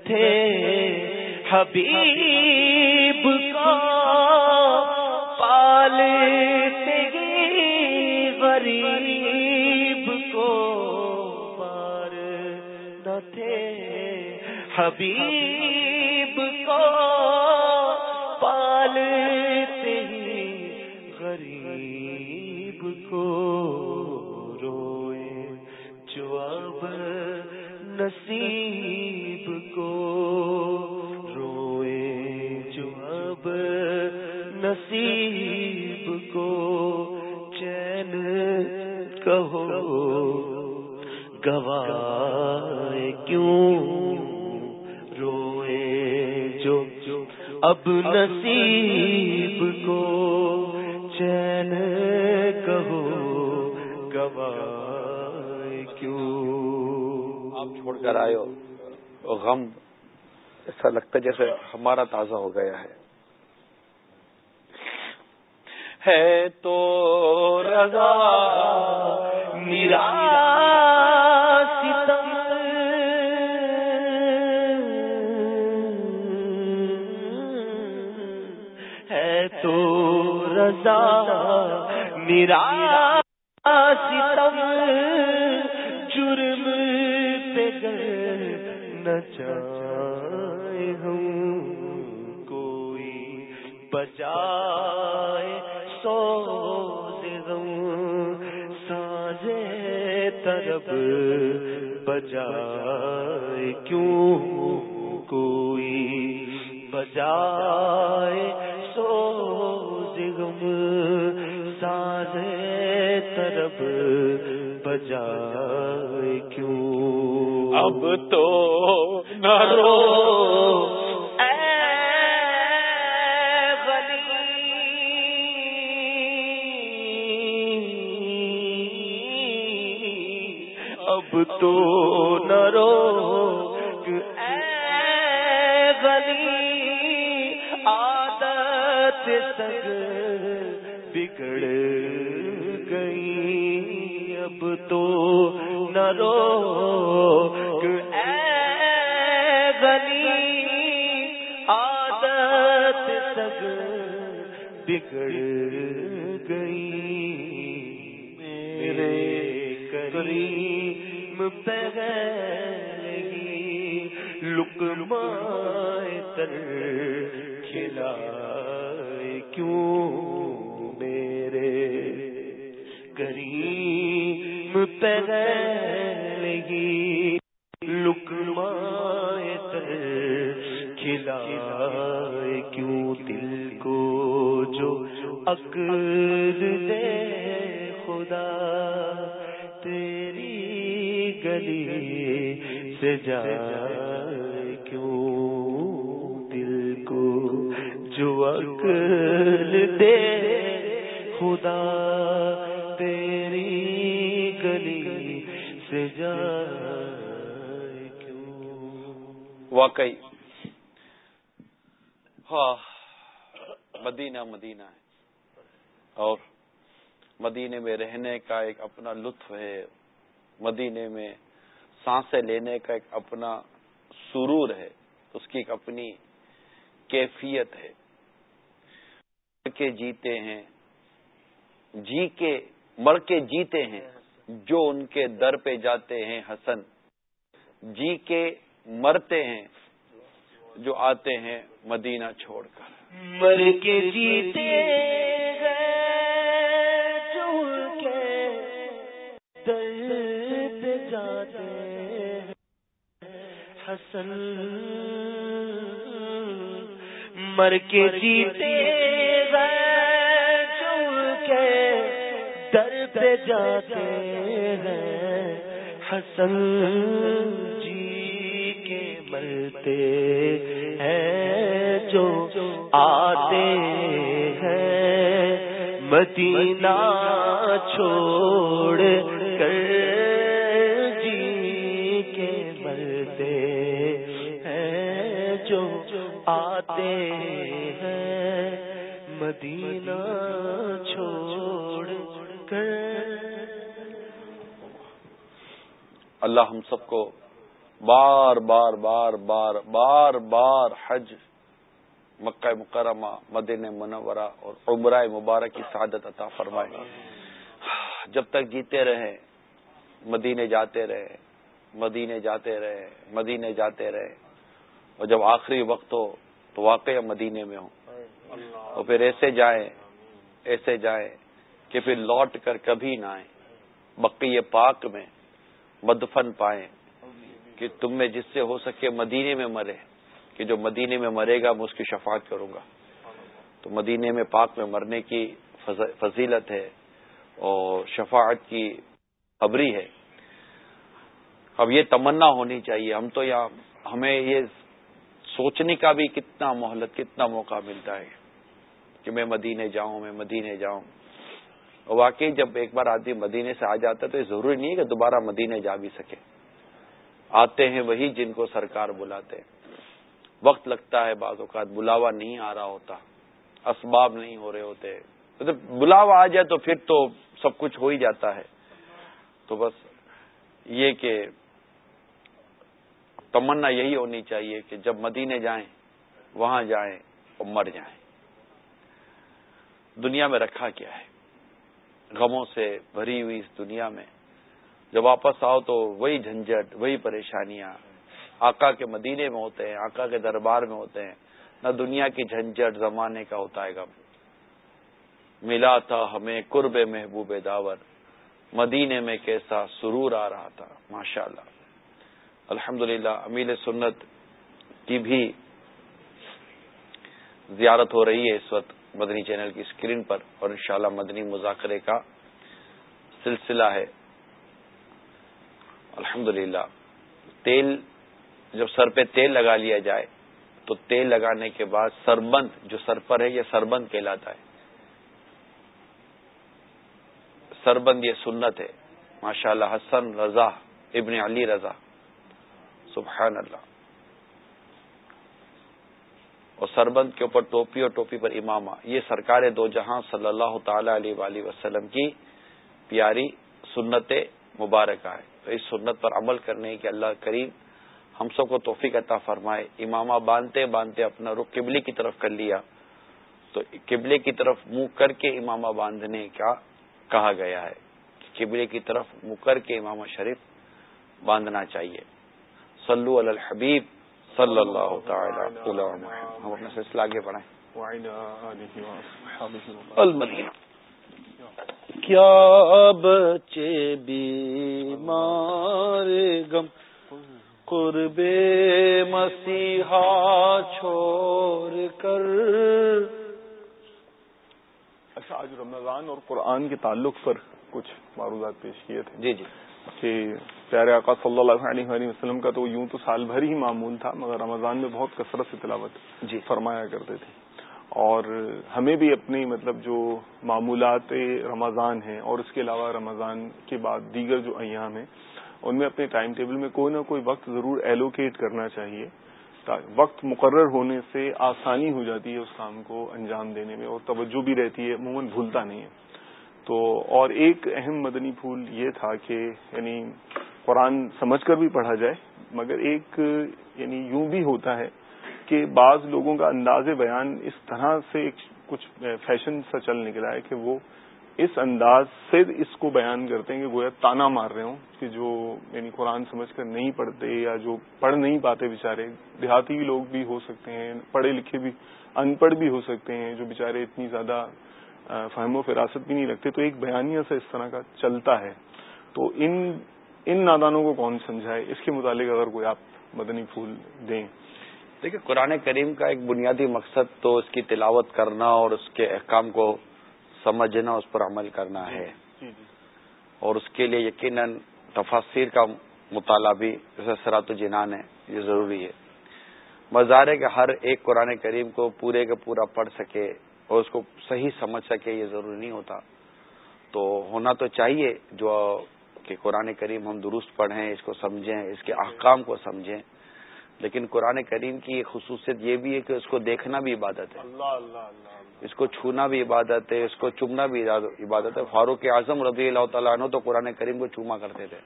تھے حبیب کو پالتے غریب کو پار نہ تھے حبیب ہمارا تازہ ہو گیا ہے۔ بگڑ گئی۔ اب تو نہ رو پہلگی لکمائے تر کھلا کیوں دل کو جو عقل دے خدا؟ تیری گلی سے جائے اپنا لطف ہے، مدینے میں سانسیں لینے کا ایک اپنا سرور ہے، اس کی ایک اپنی کیفیت ہے۔ کے جیتے ہیں جی کے مر کے جیتے ہیں، جو ان کے در پہ جاتے ہیں حسن۔ جی کے مرتے ہیں، جو آتے ہیں مدینہ چھوڑ کر۔ مر کے جیتے حسن مر کے جیتے کے در پہ جاتے ہیں۔ حسن ہیں جو آتے ہیں۔ مدینہ چھوڑ مدینہ چھوڑ کر۔ اللہ ہم سب کو بار بار بار بار بار بار حج، مکہ مکرمہ مدین منورہ اور عمرہ مبارک کی سعادت عطا فرمائے۔ جب تک جیتے رہے، مدینے جاتے رہے، مدینے جاتے رہے، مدینے جاتے رہے۔ اور جب آخری وقت ہو تو واقع مدینے میں ہو اور پھر ایسے جائیں ایسے جائیں کہ پھر لوٹ کر کبھی نہ آئیں بقی پاک میں مدفن پائیں کہ تم میں جس سے ہو سکے مدینے میں مرے، کہ جو مدینے میں مرے گا میں اس کی شفاعت کروں گا۔ تو مدینے میں پاک میں مرنے کی فضیلت ہے اور شفاعت کی خبری ہے۔ اب یہ تمنا ہونی چاہیے۔ ہم تو یہاں، ہمیں یہ سوچنے کا بھی کتنا مہلت، کتنا موقع ملتا ہے۔ کہ میں مدینے جاؤں، میں مدینے جاؤں۔ اور واقعی جب ایک بار آدمی مدینے سے آ جاتا ہے تو یہ ضروری نہیں ہے کہ دوبارہ مدینے جا بھی سکے۔ آتے ہیں وہی جن کو سرکار بلاتے ہیں۔ وقت لگتا ہے بعض اوقات بلاوا نہیں آ رہا ہوتا، اسباب نہیں ہو رہے ہوتے۔ مطلب بلاوا آ جائے تو پھر تو سب کچھ ہو ہی جاتا ہے۔ تو بس یہ کہ تمنا یہی ہونی چاہیے کہ جب مدینے جائیں، وہاں جائیں اور مر جائیں۔ دنیا میں رکھا کیا ہے۔ غموں سے بھری ہوئی اس دنیا میں۔ جب واپس آؤ تو وہی جھنجٹ وہی پریشانیاں۔ آقا کے مدینے میں ہوتے ہیں، آقا کے دربار میں ہوتے ہیں۔ نہ دنیا کی جھنجھٹ زمانے کا ہوتا ہے غم ملا تھا ہمیں قرب محبوب داور۔ مدینے میں کیسا سرور آ رہا تھا ماشاء اللہ الحمد للہ امیل سنت کی بھی زیارت ہو رہی ہے اس وقت۔ مدنی چینل کی اسکرین پر اور انشاءاللہ مدنی مذاکرے کا سلسلہ ہے۔ الحمد تیل جب سر پہ تیل لگا لیا جائے تو تیل لگانے کے بعد سربند جو سر پر ہے یہ سربند کہلاتا ہے۔ سربند یہ سنت ہے۔ ماشاء اللہ حسن رضا، ابن علی رضا۔ سبحان اللہ۔ اور سربند کے اوپر ٹوپی اور ٹوپی پر امامہ۔ یہ سرکار دو جہاں صلی اللہ تعالی علیہ وآلہ وسلم کی پیاری سنت مبارکہ ہے تو اس سنت پر عمل کرنے کی اللہ کریم ہم سب کو توفیق عطا فرمائے۔ امامہ باندھتے باندھتے اپنا رخ قبلے کی طرف کر لیا۔ تو قبلے کی طرف منہ کر کے امامہ باندھنے کا کہا گیا ہے قبلے کی طرف منہ کر کے امامہ شریف باندھنا چاہیے۔ صلو علی الحبیب۔ صلی اللہ تعالی ہم اپنا سلسلہ آگے بڑھائیں۔ کیا بچے بیمار گم؟ قرب مسیحا چھوڑ کر۔ اچھا آج رمضان اور قرآن کے تعلق پر کچھ معروضات پیش کیے تھے۔ جی جی۔ کہ پیارے آقا صلی اللہ علیہ وسلم کا تو یوں تو سال بھر ہی معمول تھا مگر رمضان میں بہت کثرت سے تلاوت جی۔ فرمایا کرتے تھے۔ اور ہمیں بھی اپنی مطلب جو معمولات رمضان ہیں اور اس کے علاوہ رمضان کے بعد دیگر جو ایام ہیں ان میں اپنے ٹائم ٹیبل میں کوئی نہ کوئی وقت ضرور ایلوکیٹ کرنا چاہیے وقت مقرر ہونے سے آسانی ہو جاتی ہے اس کام کو انجام دینے میں اور توجہ بھی رہتی ہے عموماً بھولتا نہیں ہے۔ تو اور ایک اہم مدنی پھول یہ تھا کہ یعنی قرآن سمجھ کر بھی پڑھا جائے، مگر ایک یعنی یوں بھی ہوتا ہے کہ بعض لوگوں کا انداز بیان اس طرح سے کچھ فیشن سا چل نکلا ہے کہ وہ اس انداز سے اس کو بیان کرتے ہیں کہ گویا تانا مار رہے ہوں کہ جو یعنی قرآن سمجھ کر نہیں پڑھتے یا جو پڑھ نہیں پاتے بےچارے دیہاتی لوگ بھی ہو سکتے ہیں، پڑھے لکھے بھی، ان پڑھ بھی ہو سکتے ہیں جو بےچارے اتنی زیادہ فہم و فراست بھی نہیں رکھتے تو ایک بیانیہ سے اس طرح کا چلتا ہے۔ تو ان ان نادانوں کو کون سمجھائے؟ اس کے متعلق اگر کوئی آپ مدنی پھول دیں۔ دیکھیے قرآن کریم کا ایک بنیادی مقصد تو اس کی تلاوت کرنا اور اس کے احکام کو سمجھنا اس پر عمل کرنا ہے۔ جی، جی۔ اور اس کے لیے یقیناً تفاصیر کا مطالعہ بھی جیسے سرات و جنان ہے یہ ضروری ہے۔ مزار کہ ہر ایک قرآن کریم کو پورے کا پورا پڑھ سکے۔ اور اس کو صحیح سمجھ سکے یہ ضروری نہیں ہوتا۔ تو ہونا تو چاہیے جو کہ قرآن کریم ہم درست پڑھیں اس کو سمجھیں اس کے احکام کو سمجھیں۔ لیکن قرآن کریم کی ایک خصوصیت یہ بھی ہے کہ اس کو دیکھنا بھی عبادت ہے۔ اللہ اللہ اس کو چھونا بھی عبادت ہے اس کو چومنا بھی عبادت ہے۔ فاروق اعظم رضی اللہ تعالیٰ عنہ تو قرآن کریم کو چوما کرتے تھے۔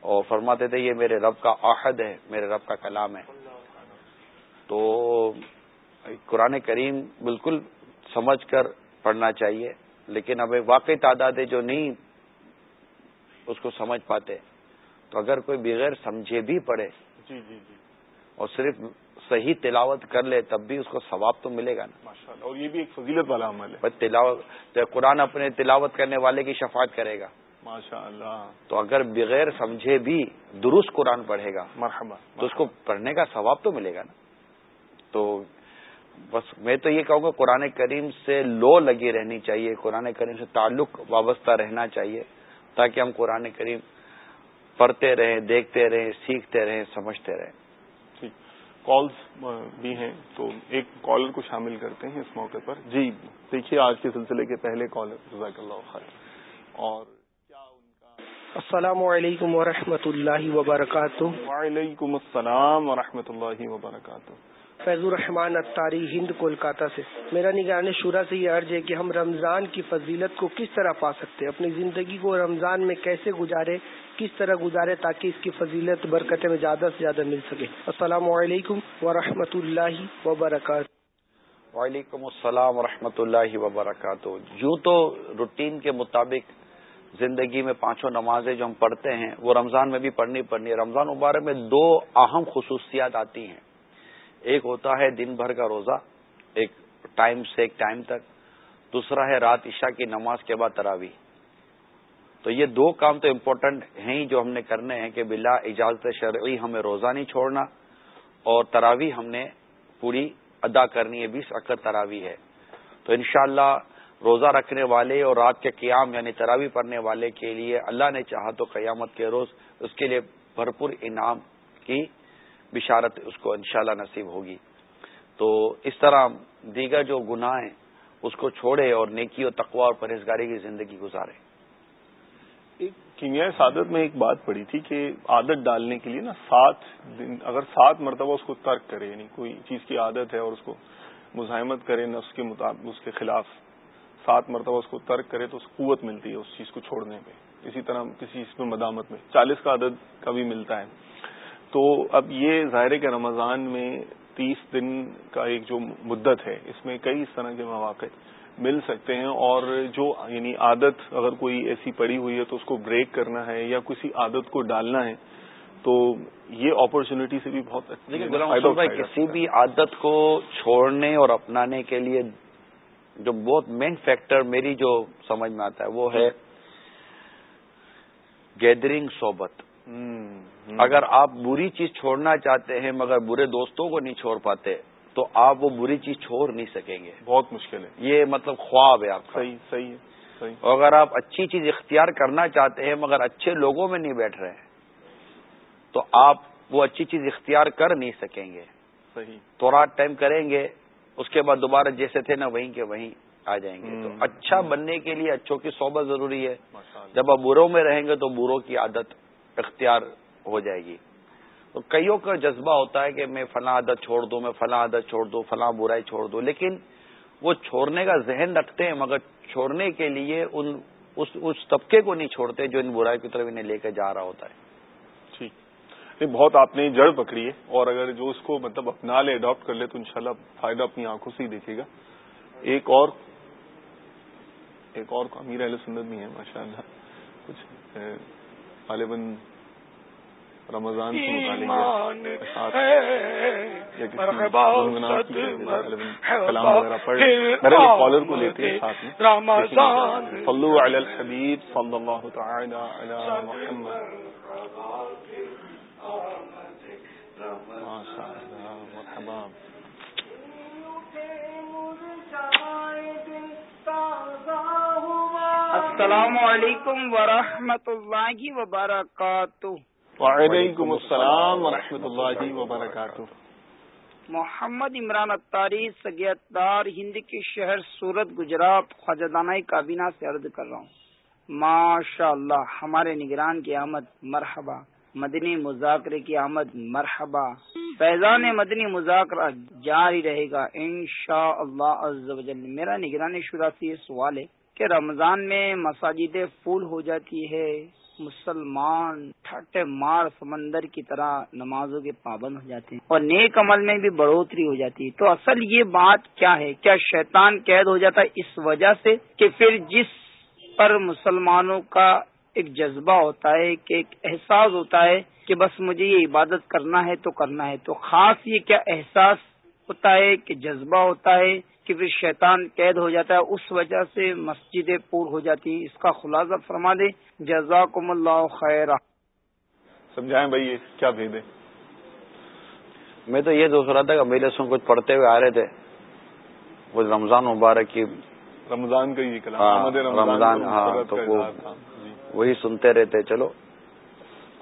اور فرماتے تھے یہ میرے رب کا عہد ہے میرے رب کا کلام ہے۔ تو قرآن کریم بالکل سمجھ کر پڑھنا چاہیے لیکن اب واقعی تعداد ہے جو نہیں اس کو سمجھ پاتے۔ تو اگر کوئی بغیر سمجھے بھی پڑھے جی جی جی۔ اور صرف صحیح تلاوت کر لے تب بھی اس کو ثواب تو ملے گا نا۔ اور یہ بھی ایک فضیلت والا عمل ہے۔ تلاوت قرآن اپنے تلاوت کرنے والے کی شفاعت کرے گا۔ ماشاء اللہ تو اگر بغیر سمجھے بھی درست قرآن پڑھے گا مرحبا تو اس کو پڑھنے کا ثواب تو ملے گا نا۔ تو بس میں تو یہ کہوں گا قرآن کریم سے لو لگی رہنی چاہیے قرآن کریم سے تعلق وابستہ رہنا چاہیے تاکہ ہم قرآن کریم پڑھتے رہیں دیکھتے رہیں سیکھتے رہیں سمجھتے رہیں۔ کالز بھی ہیں تو ایک کالر کو شامل کرتے ہیں اس موقع پر۔ جی دیکھیے آج کے سلسلے کے پہلے کالر جزاک اللہ خیر۔ اور کیا ان کا؟ السلام علیکم ورحمۃ اللہ وبرکاتہ۔ وعلیکم السلام ورحمۃ اللہ وبرکاتہ۔ فیض الرحمان اتاری ہند، کولکاتہ سے۔ میرا نگران شورا سے یہ عرض ہے کہ ہم رمضان کی فضیلت کو کس طرح پا سکتے ہیں؟ اپنی زندگی کو رمضان میں کیسے گزارے؟ کس طرح گزارے تاکہ اس کی فضیلت برکتیں میں زیادہ سے زیادہ مل سکے؟ السلام علیکم ورحمۃ اللہ وبرکاتہ۔ وعلیکم السلام ورحمۃ اللہ وبرکاتہ۔ یوں تو روٹین کے مطابق زندگی میں پانچوں نمازیں جو ہم پڑھتے ہیں، وہ رمضان میں بھی پڑھنی پڑنی ہے۔ رمضان مبارک میں دو اہم خصوصیات آتی ہیں۔ ایک ہوتا ہے دن بھر کا روزہ، ایک ٹائم سے ایک ٹائم تک، دوسرا ہے رات عشاء کی نماز کے بعد تراوی تو یہ دو کام تو امپورٹنٹ ہیں ہی جو ہم نے کرنے ہیں کہ بلا اجازت شرعی ہمیں روزہ نہیں چھوڑنا اور تراوی ہم نے پوری ادا کرنی ہے، بیس اکر تراوی ہے۔ تو انشاءاللہ روزہ رکھنے والے اور رات کے قیام یعنی تراوی پڑھنے والے کے لیے اللہ نے چاہا تو قیامت کے روز اس کے لیے بھرپور انعام کی بشارت اس کو انشاءاللہ نصیب ہوگی۔ تو اس طرح دیگر جو گناہ ہیں، اس کو چھوڑے اور نیکی و تقوا اور پرہیزگاری کی زندگی گزارے۔ ایک کیمیا سعادت میں ایک بات پڑی تھی کہ عادت ڈالنے کے لیے نا سات دن، اگر سات مرتبہ اس کو ترک کرے یعنی کوئی چیز کی عادت ہے اور اس کو مزاحمت کرے، نہ اس کے مطابق، اس کے خلاف سات مرتبہ اس کو ترک کرے، تو اس قوت ملتی ہے اس چیز کو چھوڑنے پہ اسی طرح کسی چیز میں مدامت میں چالیس کا عدد کا بھی ملتا ہے۔ تو اب یہ ظاہر کے رمضان میں تیس دن کا ایک جو مدت ہے اس میں کئی اس طرح کے مواقع مل سکتے ہیں اور جو یعنی عادت اگر کوئی ایسی پڑی ہوئی ہے تو اس کو بریک کرنا ہے یا کسی عادت کو ڈالنا ہے تو یہ اپرچونٹی سے بھی بہت اچھا کسی بھی عادت کو چھوڑنے اور اپنانے کے لیے جو بہت مین فیکٹر میری جو سمجھ میں آتا ہے وہ ہے گیدرنگ صحبت۔ اگر آپ بری چیز چھوڑنا چاہتے ہیں مگر برے دوستوں کو نہیں چھوڑ پاتے تو آپ وہ بری چیز چھوڑ نہیں سکیں گے۔ بہت مشکل ہے۔ یہ مطلب خواب ہے آپ صحیح صحیح ہے اگر آپ اچھی چیز اختیار کرنا چاہتے ہیں مگر اچھے لوگوں میں نہیں بیٹھ رہے تو آپ وہ اچھی چیز اختیار کر نہیں سکیں گے۔ صحیح۔ رات ٹائم کریں گے اس کے بعد دوبارہ جیسے تھے نا وہیں کے وہیں آ جائیں گے۔ تو اچھا بننے کے لیے اچھوں کی صحبت ضروری ہے۔ جب آپ بروں میں رہیں گے تو بروں کی عادت اختیار ہو جائے گی۔ تو کئیوں کا جذبہ ہوتا ہے کہ میں فلاں عادت چھوڑ دوں، میں فلاں عادت چھوڑ دوں، فلاں برائی چھوڑ دوں، لیکن وہ چھوڑنے کا ذہن رکھتے ہیں، مگر چھوڑنے کے لیے ان، اس اس طبقے کو نہیں چھوڑتے جو ان برائی کی طرف انہیں لے کے جا رہا ہوتا ہے۔ ٹھیک۔ نہیں، بہت آپ نے جڑ پکڑی ہے، اور اگر جو اس کو مطلب اپنا لے اڈاپٹ کر لے، تو انشاءاللہ فائدہ اپنی آنکھوں سے ہی دیکھے گا۔ ایک اور ایک اور امیر علیہ سنت بھی ہے ماشاء اللہ کچھ غالباً رمضان سے متعلق کلام وغیرہ پڑھ کالر کو لیتے ہیں ساتھ میں۔ صلو علی الحبیب صلی اللہ تعالی علی محمد۔ ماشاء اللہ مرحبا السلام علیکم ورحمۃ اللہ وبرکاتہ۔ وعلیکم السلام ورحمۃ اللہ وبرکاتہ۔ محمد عمران اتاری سگیتدار ہند کے شہر سورت گجرات خواجہ دانائی کابینہ سے عرض کر رہا ہوں۔ ماشاء اللہ ہمارے نگران کی آمد مرحبا۔ مدنی مذاکرے کی آمد مرحبا۔ فیضان مدنی مذاکرہ جاری رہے گا ان شاء اللہ میرا نگرانی شدہ سے یہ سوال ہے کہ رمضان میں مساجدیں پھول ہو جاتی ہے، مسلمان ٹھٹے مار سمندر کی طرح نمازوں کے پابند ہو جاتے ہیں اور نیک عمل میں بھی بڑھوتری ہو جاتی ہے۔ تو اصل یہ بات کیا ہے؟ کیا شیطان قید ہو جاتا ہے اس وجہ سے کہ پھر جس پر مسلمانوں کا ایک جذبہ ہوتا ہے، کہ ایک احساس ہوتا ہے کہ بس مجھے یہ عبادت کرنا ہے تو کرنا ہے۔ تو خاص یہ کیا احساس ہوتا ہے، کہ جذبہ ہوتا ہے کہ پھر شیطان قید ہو جاتا ہے اس وجہ سے مسجدیں پور ہو جاتی ہیں۔ اس کا خلاصہ فرما دے جزاکم اللہ خیر سمجھائیں بھائی یہ کیا بھید ہے؟ میں تو یہ دوست رہا تھا کہ میرے سن کچھ پڑھتے ہوئے آ رہے تھے۔ وہ رمضان مبارک کی رمضان کا یہ ہاں، رمضان ہاں تو جی۔ وہی سنتے رہتے چلو۔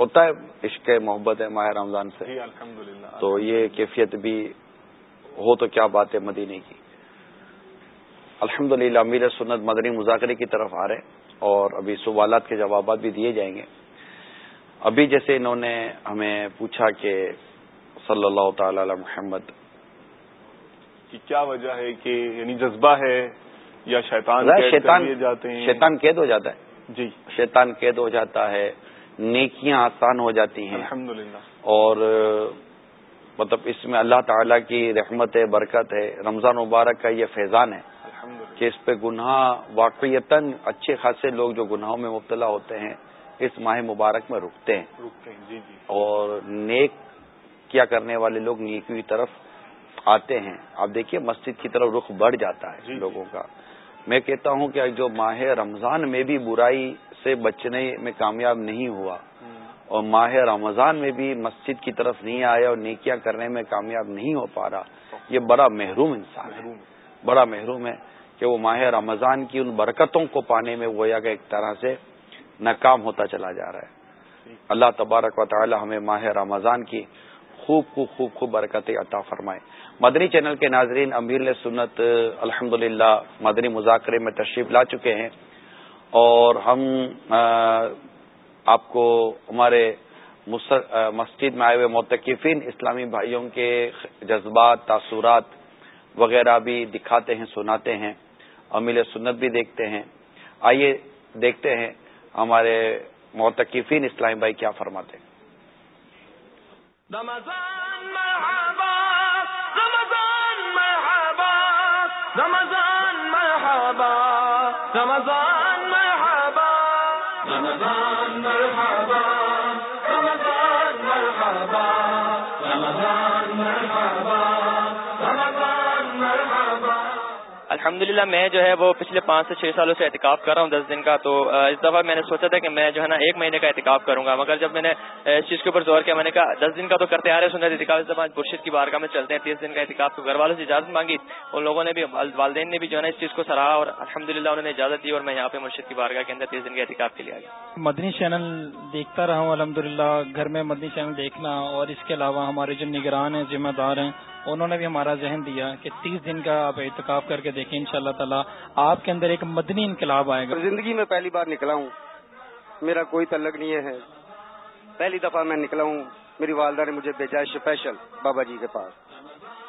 ہوتا ہے عشق محبت ہے ماہ رمضان سے۔ جی، تو یہ کیفیت بھی ہو تو کیا بات ہے مدینے کی۔ الحمد للہ امیر سنت مدنی مذاکرے کی طرف آ رہے اور ابھی سوالات کے جوابات بھی دیے جائیں گے۔ ابھی جیسے انہوں نے ہمیں پوچھا کہ صلی اللہ تعالی علی محمد کی کیا وجہ ہے کہ یعنی جذبہ ہے یا شیطان شیطان جاتے ہیں؟ شیطان قید ہو جاتا ہے۔ جی۔ شیطان قید ہو جاتا ہے نیکیاں آسان ہو جاتی ہیں۔ الحمد اور مطلب اس میں اللہ تعالیٰ کی رحمت ہے برکت ہے رمضان مبارک کا یہ فیضان ہے۔ کہ اس پہ گناہ واقعیتاً اچھے خاصے لوگ جو گناہوں میں مبتلا ہوتے ہیں اس ماہ مبارک میں رکتے ہیں۔ جی جی۔ اور نیک کیا کرنے والے لوگ نیکی کی طرف آتے ہیں۔ آپ دیکھیے مسجد کی طرف رخ بڑھ جاتا ہے جی، جی۔ لوگوں کا۔ میں کہتا ہوں کہ جو ماہ رمضان میں بھی برائی سے بچنے میں کامیاب نہیں ہوا اور ماہ رمضان میں بھی مسجد کی طرف نہیں آیا اور نیکیاں کرنے میں کامیاب نہیں ہو پا رہا یہ بڑا محروم انسان ہے۔ بڑا محروم ہے۔ کہ وہ ماہ رمضان کی ان برکتوں کو پانے میں وہ یا کہ ایک طرح سے ناکام ہوتا چلا جا رہا ہے۔ اللہ تبارک و تعالی ہمیں ماہ رمضان کی خوب خوب خوب خوب برکتیں عطا فرمائے۔ مدنی چینل کے ناظرین، امیر سنت الحمد مدنی مذاکرے میں تشریف لا چکے ہیں۔ اور ہم آپ کو ہمارے مسجد میں آئے ہوئے متقفین اسلامی بھائیوں کے جذبات، تاثرات وغیرہ بھی دکھاتے ہیں، سناتے ہیں۔ امیل سنت بھی دیکھتے ہیں۔ آئیے دیکھتے ہیں ہمارے موتقفین اسلام بھائی کیا فرماتے ہیں۔ رمضان مرحبا رمضان مرحبا رمضان مرحبا، رمضان الحمدللہ میں جو ہے وہ پچھلے پانچ سے چھ سالوں سے احتکاب کر رہا ہوں دس دن کا، تو اس دفعہ میں نے سوچا تھا کہ میں جو ہے نا ایک مہینے کا احتکاب کروں گا، مگر جب میں نے اس چیز کے اوپر زور کیا، میں نے کہا دس دن کا تو کرتے آ رہے سنت احتکاب اس دفعہ برشد کی بارگاہ میں چلتے ہیں، تیس دن کا احتکاب تو گھر والوں سے اجازت مانگی، ان لوگوں نے بھی والدین نے بھی جو ہے نا اس چیز کو سراہا اور الحمد للہ انہوں نے اجازت دی اور میں یہاں پہ مرشد کی بارگاہ کے اندر تیس دن کے احتکاب کے لیے آ مدنی چینل دیکھتا رہا ہوں الحمد گھر میں مدنی چینل دیکھنا اور اس کے علاوہ ہمارے جو نگران ہیں، ذمہ دار ہیں انہوں نے بھی ہمارا ذہن دیا کہ تیس دن کا آپ احتکاب کر کے دیکھیں ان شاء اللہ تعالیٰ آپ کے اندر ایک مدنی انقلاب آئے گا۔ زندگی میں پہلی بار نکلا ہوں۔ میرا کوئی تعلق نہیں ہے۔ پہلی دفعہ میں نکلا ہوں۔ میری والدہ نے مجھے بھیجا ہے اسپیشل بابا جی کے پاس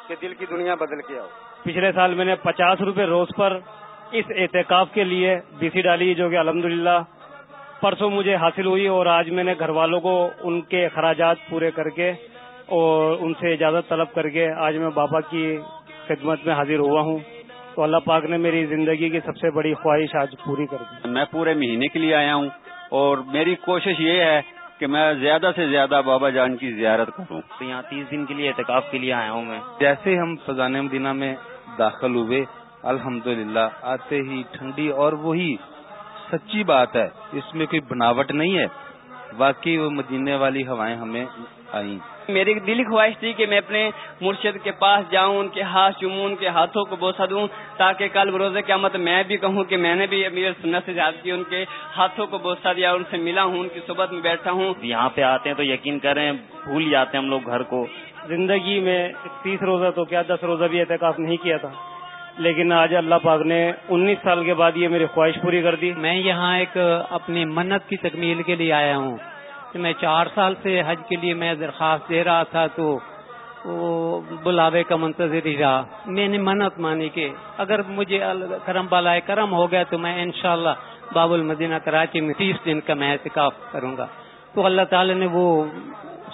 کہ دل کی دنیا بدل کے آؤ۔ پچھلے سال میں نے پچاس روپے روز پر اس احتکاب کے لیے بی سی ڈالی جو کہ الحمد پرسوں مجھے حاصل ہوئی اور آج میں نے گھر والوں کو ان کے اخراجات پورے کر کے اور ان سے اجازت طلب کر کے آج میں بابا کی خدمت میں حاضر ہوا ہوں۔ تو اللہ پاک نے میری زندگی کی سب سے بڑی خواہش آج پوری کر دی۔ میں پورے مہینے کے لیے آیا ہوں اور میری کوشش یہ ہے کہ میں زیادہ سے زیادہ بابا جان کی زیارت کروں۔ تو یہاں تیس دن کے لیے احتکاب کے لیے آیا ہوں میں۔ جیسے ہم فضان مدینہ میں داخل ہوئے الحمد آتے ہی ٹھنڈی اور وہی سچی بات ہے۔ اس میں کوئی بناوٹ نہیں ہے۔ باقی وہ مدینے والی ہوائیں ہمیں آئی میری دلی خواہش تھی کہ میں اپنے مرشد کے پاس جاؤں ان کے ہاتھ چوموں ان کے ہاتھوں کو بوسا دوں تاکہ کل بروز قیامت میں بھی کہوں کہ میں نے بھی امیر سنت سے یاد کی ان کے ہاتھوں کو بوسا دیا ان سے ملا ہوں ان کی صحبت میں بیٹھا ہوں۔ یہاں پہ آتے ہیں تو یقین کریں بھول جاتے ہیں ہم لوگ گھر کو۔ زندگی میں تیس روزہ تو کیا دس روزہ بھی احتکاف نہیں کیا تھا۔ لیکن آج اللہ پاک نے انیس سال کے بعد یہ میری خواہش پوری کر دی۔ میں یہاں ایک اپنی منت کی تکمیل کے لیے آیا ہوں۔ کہ میں چار سال سے حج کے لیے میں درخواست دے رہا تھا تو وہ بلاوے کا منتظر ہی رہا۔ میں نے منت مانی کہ اگر مجھے کرم بالائے کرم ہو گیا تو میں انشاءاللہ باب المدینہ کراچی میں تیس دن کا میں احتکاف کروں گا۔ تو اللہ تعالی نے وہ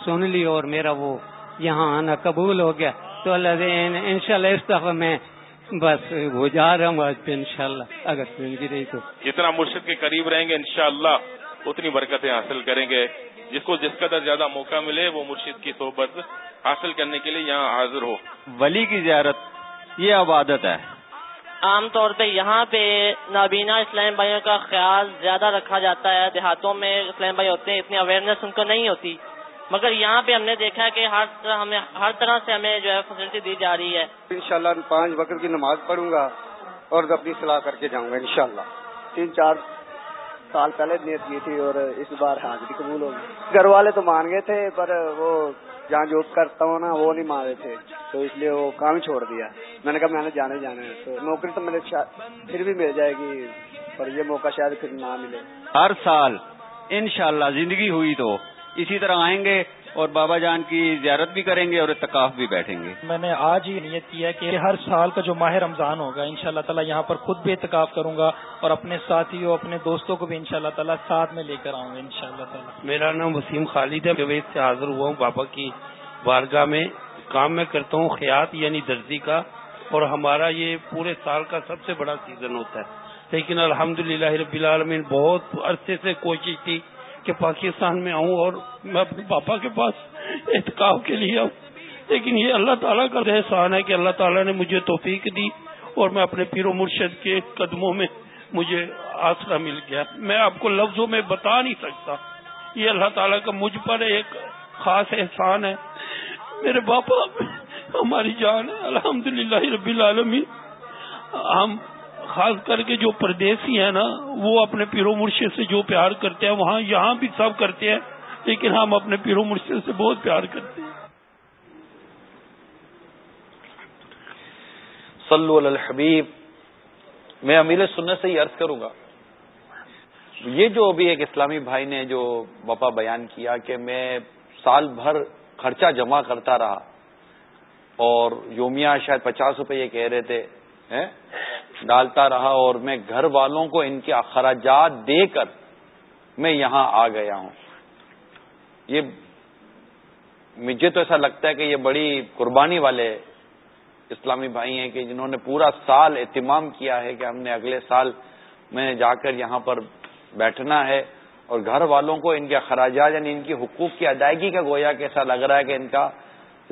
سن لی اور میرا وہ یہاں آنا قبول ہو گیا۔ تو اللہ ان شاء اللہ اس دفعہ میں بس وہ جا رہا ہوں، آج پہ ان شاء اللہ اگر زندگی رہی تو جتنا مرشد کے قریب رہیں گے انشاءاللہ۔ اتنی برکتیں حاصل کریں گے۔ جس کو جس قدر زیادہ موقع ملے وہ مرشد کی صحبت حاصل کرنے کے لیے یہاں حاضر ہو۔ ولی کی زیارت یہ عبادت ہے۔ عام طور پہ یہاں پہ نابینا اسلام بھائیوں کا خیال زیادہ رکھا جاتا ہے۔ دیہاتوں میں اسلام بھائی ہوتے ہیں اتنی اویئرنیس ان کو نہیں ہوتی۔ مگر یہاں پہ ہم نے دیکھا کہ ہر طرح ہمیں ہر طرح سے ہمیں جو ہے فیسلٹی دی جا رہی ہے۔ انشاءاللہ پانچ وقت کی نماز پڑھوں گا اور اپنی صلاح کر کے جاؤں گا انشاءاللہ۔ تین چار سال پہلے نیت کی تھی اور اس بار حاضری قبول ہوگی گھر والے تو مان گئے تھے، پر وہ جہاں جاب کرتا ہوں نا، وہ نہیں مارے تھے۔ تو اس لیے وہ کام چھوڑ دیا۔ میں نے کہا، میں نے جانے جانے تو نوکری تو میرے پھر بھی مل جائے گی، پر یہ موقع شاید پھر نہ ملے۔ ہر سال انشاءاللہ زندگی ہوئی تو اسی طرح آئیں گے۔ اور بابا جان کی زیارت بھی کریں گے اور اتقاف بھی بیٹھیں گے۔ میں نے آج ہی نیت کیا کہ ہر سال کا جو ماہ رمضان ہوگا ان شاء اللہ تعالیٰ یہاں پر خود بھی اتقاف کروں گا اور اپنے ساتھیوں اپنے دوستوں کو بھی ان شاء اللہ تعالیٰ ساتھ میں لے کر آؤں گا ان شاء اللہ تعالیٰ۔ میرا نام وسیم خالد ہے سے حاضر ہوا ہوں بابا کی بارگاہ میں۔ کام میں کرتا ہوں خیات یعنی درزی کا۔ اور ہمارا یہ پورے سال کا سب سے بڑا سیزن ہوتا ہے۔ لیکن الحمد للہ رب العالمین بہت عرصے سے کوشش تھی کہ پاکستان میں آؤں اور میں اپنے پاپا کے پاس احتکاب کے لیے آؤں۔ لیکن یہ اللہ تعالیٰ کا احسان ہے کہ اللہ تعالیٰ نے مجھے توفیق دی اور میں اپنے پیر و مرشد کے قدموں میں مجھے آسرا مل گیا۔ میں آپ کو لفظوں میں بتا نہیں سکتا۔ یہ اللہ تعالیٰ کا مجھ پر ایک خاص احسان ہے۔ میرے باپا، ہماری جان ہے۔ الحمد للہ ربی العالمین۔ ہم خاص کر کے جو پردیسی ہیں نا، وہ اپنے پیرو مرشد سے جو پیار کرتے ہیں، وہاں یہاں بھی سب کرتے ہیں، لیکن ہم اپنے پیرو مرشد سے بہت پیار کرتے ہیں۔ صلو علی الحبیب۔ میں امیر سننے سے ہی عرض کروں گا۔ یہ جو ابھی ایک اسلامی بھائی نے جو وپا بیان کیا کہ میں سال بھر خرچہ جمع کرتا رہا اور یومیہ شاید پچاس روپے یہ کہہ رہے تھے ڈالتا رہا اور میں گھر والوں کو ان کے اخراجات دے کر میں یہاں آ گیا ہوں۔ یہ مجھے تو ایسا لگتا ہے کہ یہ بڑی قربانی والے اسلامی بھائی ہیں کہ جنہوں نے پورا سال اہتمام کیا ہے کہ ہم نے اگلے سال میں جا کر یہاں پر بیٹھنا ہے اور گھر والوں کو ان کے اخراجات یعنی ان کی حقوق کی ادائیگی کا گویا کہ ایسا لگ رہا ہے کہ ان کا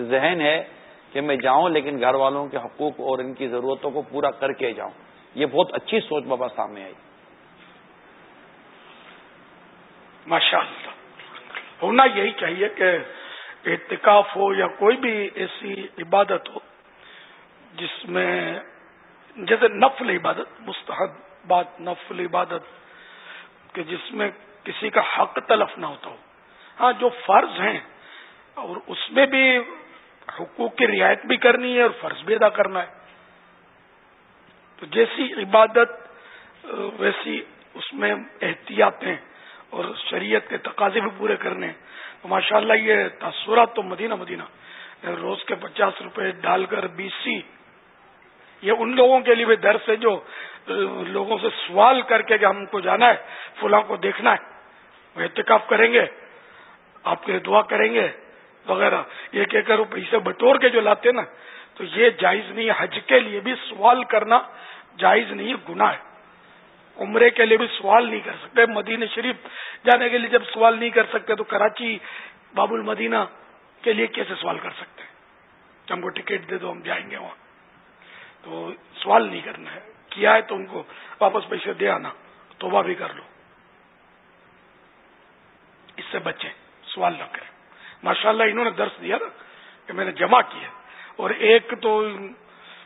ذہن ہے۔ کہ میں جاؤں لیکن گھر والوں کے حقوق اور ان کی ضرورتوں کو پورا کر کے جاؤں۔ یہ بہت اچھی سوچ بابا سامنے آئی۔ ماشاء اللہ ہونا یہی چاہیے کہ اعتکاف ہو یا کوئی بھی ایسی عبادت ہو جس میں جیسے نفل عبادت مستحد بات نفل عبادت، کہ جس میں کسی کا حق تلف نہ ہوتا ہو۔ ہاں جو فرض ہیں اور اس میں بھی حقوق کی رعایت بھی کرنی ہے اور فرض بھی ادا کرنا ہے۔ تو جیسی عبادت، ویسی اس میں احتیاطیں اور شریعت کے تقاضے بھی پورے کرنے تو ماشاء اللہ یہ تاثرات تو مدینہ مدینہ۔ روز کے پچاس روپے ڈال کر بیسی۔ یہ ان لوگوں کے لیے بھی درس ہے جو لوگوں سے سوال کر کے کہ ہم کو جانا ہے، فلاں کو دیکھنا ہے۔ وہ احتکاف کریں گے، آپ کے دعا کریں گے۔ وغیرہ۔ یہ کہہ کر وہ پیسے بٹور کے جو لاتے نا، تو یہ جائز نہیں ہے۔ حج کے لیے بھی سوال کرنا جائز نہیں ہے، گناہ ہے۔ عمرے کے لیے بھی سوال نہیں کر سکتے، مدینہ شریف جانے کے لیے جب سوال نہیں کر سکتے، تو کراچی، باب المدینہ کے لیے کیسے سوال کر سکتے ہم کو ٹکٹ دے دو، ہم جائیں گے وہاں۔ تو سوال نہیں کرنا ہے۔ کیا ہے تو ان کو واپس پیسے دے آنا، توبہ بھی کر لو۔ اس سے بچے سوال نہ کریں۔ ماشاء اللہ انہوں نے درس دیا نا کہ میں نے جمع کیا اور ایک تو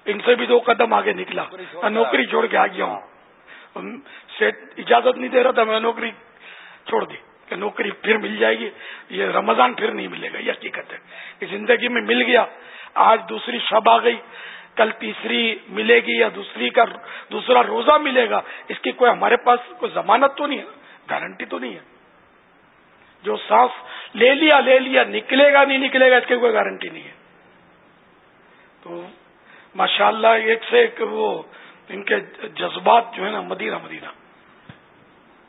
ان سے بھی دو قدم آگے نکلا نوکری چھوڑ کے آ گیا ہوں۔ سیٹ اجازت نہیں دے رہا تھا میں نوکری چھوڑ دی کہ نوکری پھر مل جائے گی یہ رمضان پھر نہیں ملے گا یہ حقیقت ہے۔ کہ زندگی میں مل گیا آج دوسری شب آ گئی کل تیسری ملے گی یا دوسری کا دوسرا روزہ ملے گا اس کی کوئی ہمارے پاس کوئی ضمانت تو نہیں ہے گارنٹی تو نہیں ہے۔ جو سانس لے لیا لے لیا، نکلے گا، نہیں نکلے گا، اس کی کوئی گارنٹی نہیں ہے۔ تو ماشاء اللہ ایک سے ایک وہ ان کے جذبات جو ہے نا، مدینہ مدینہ۔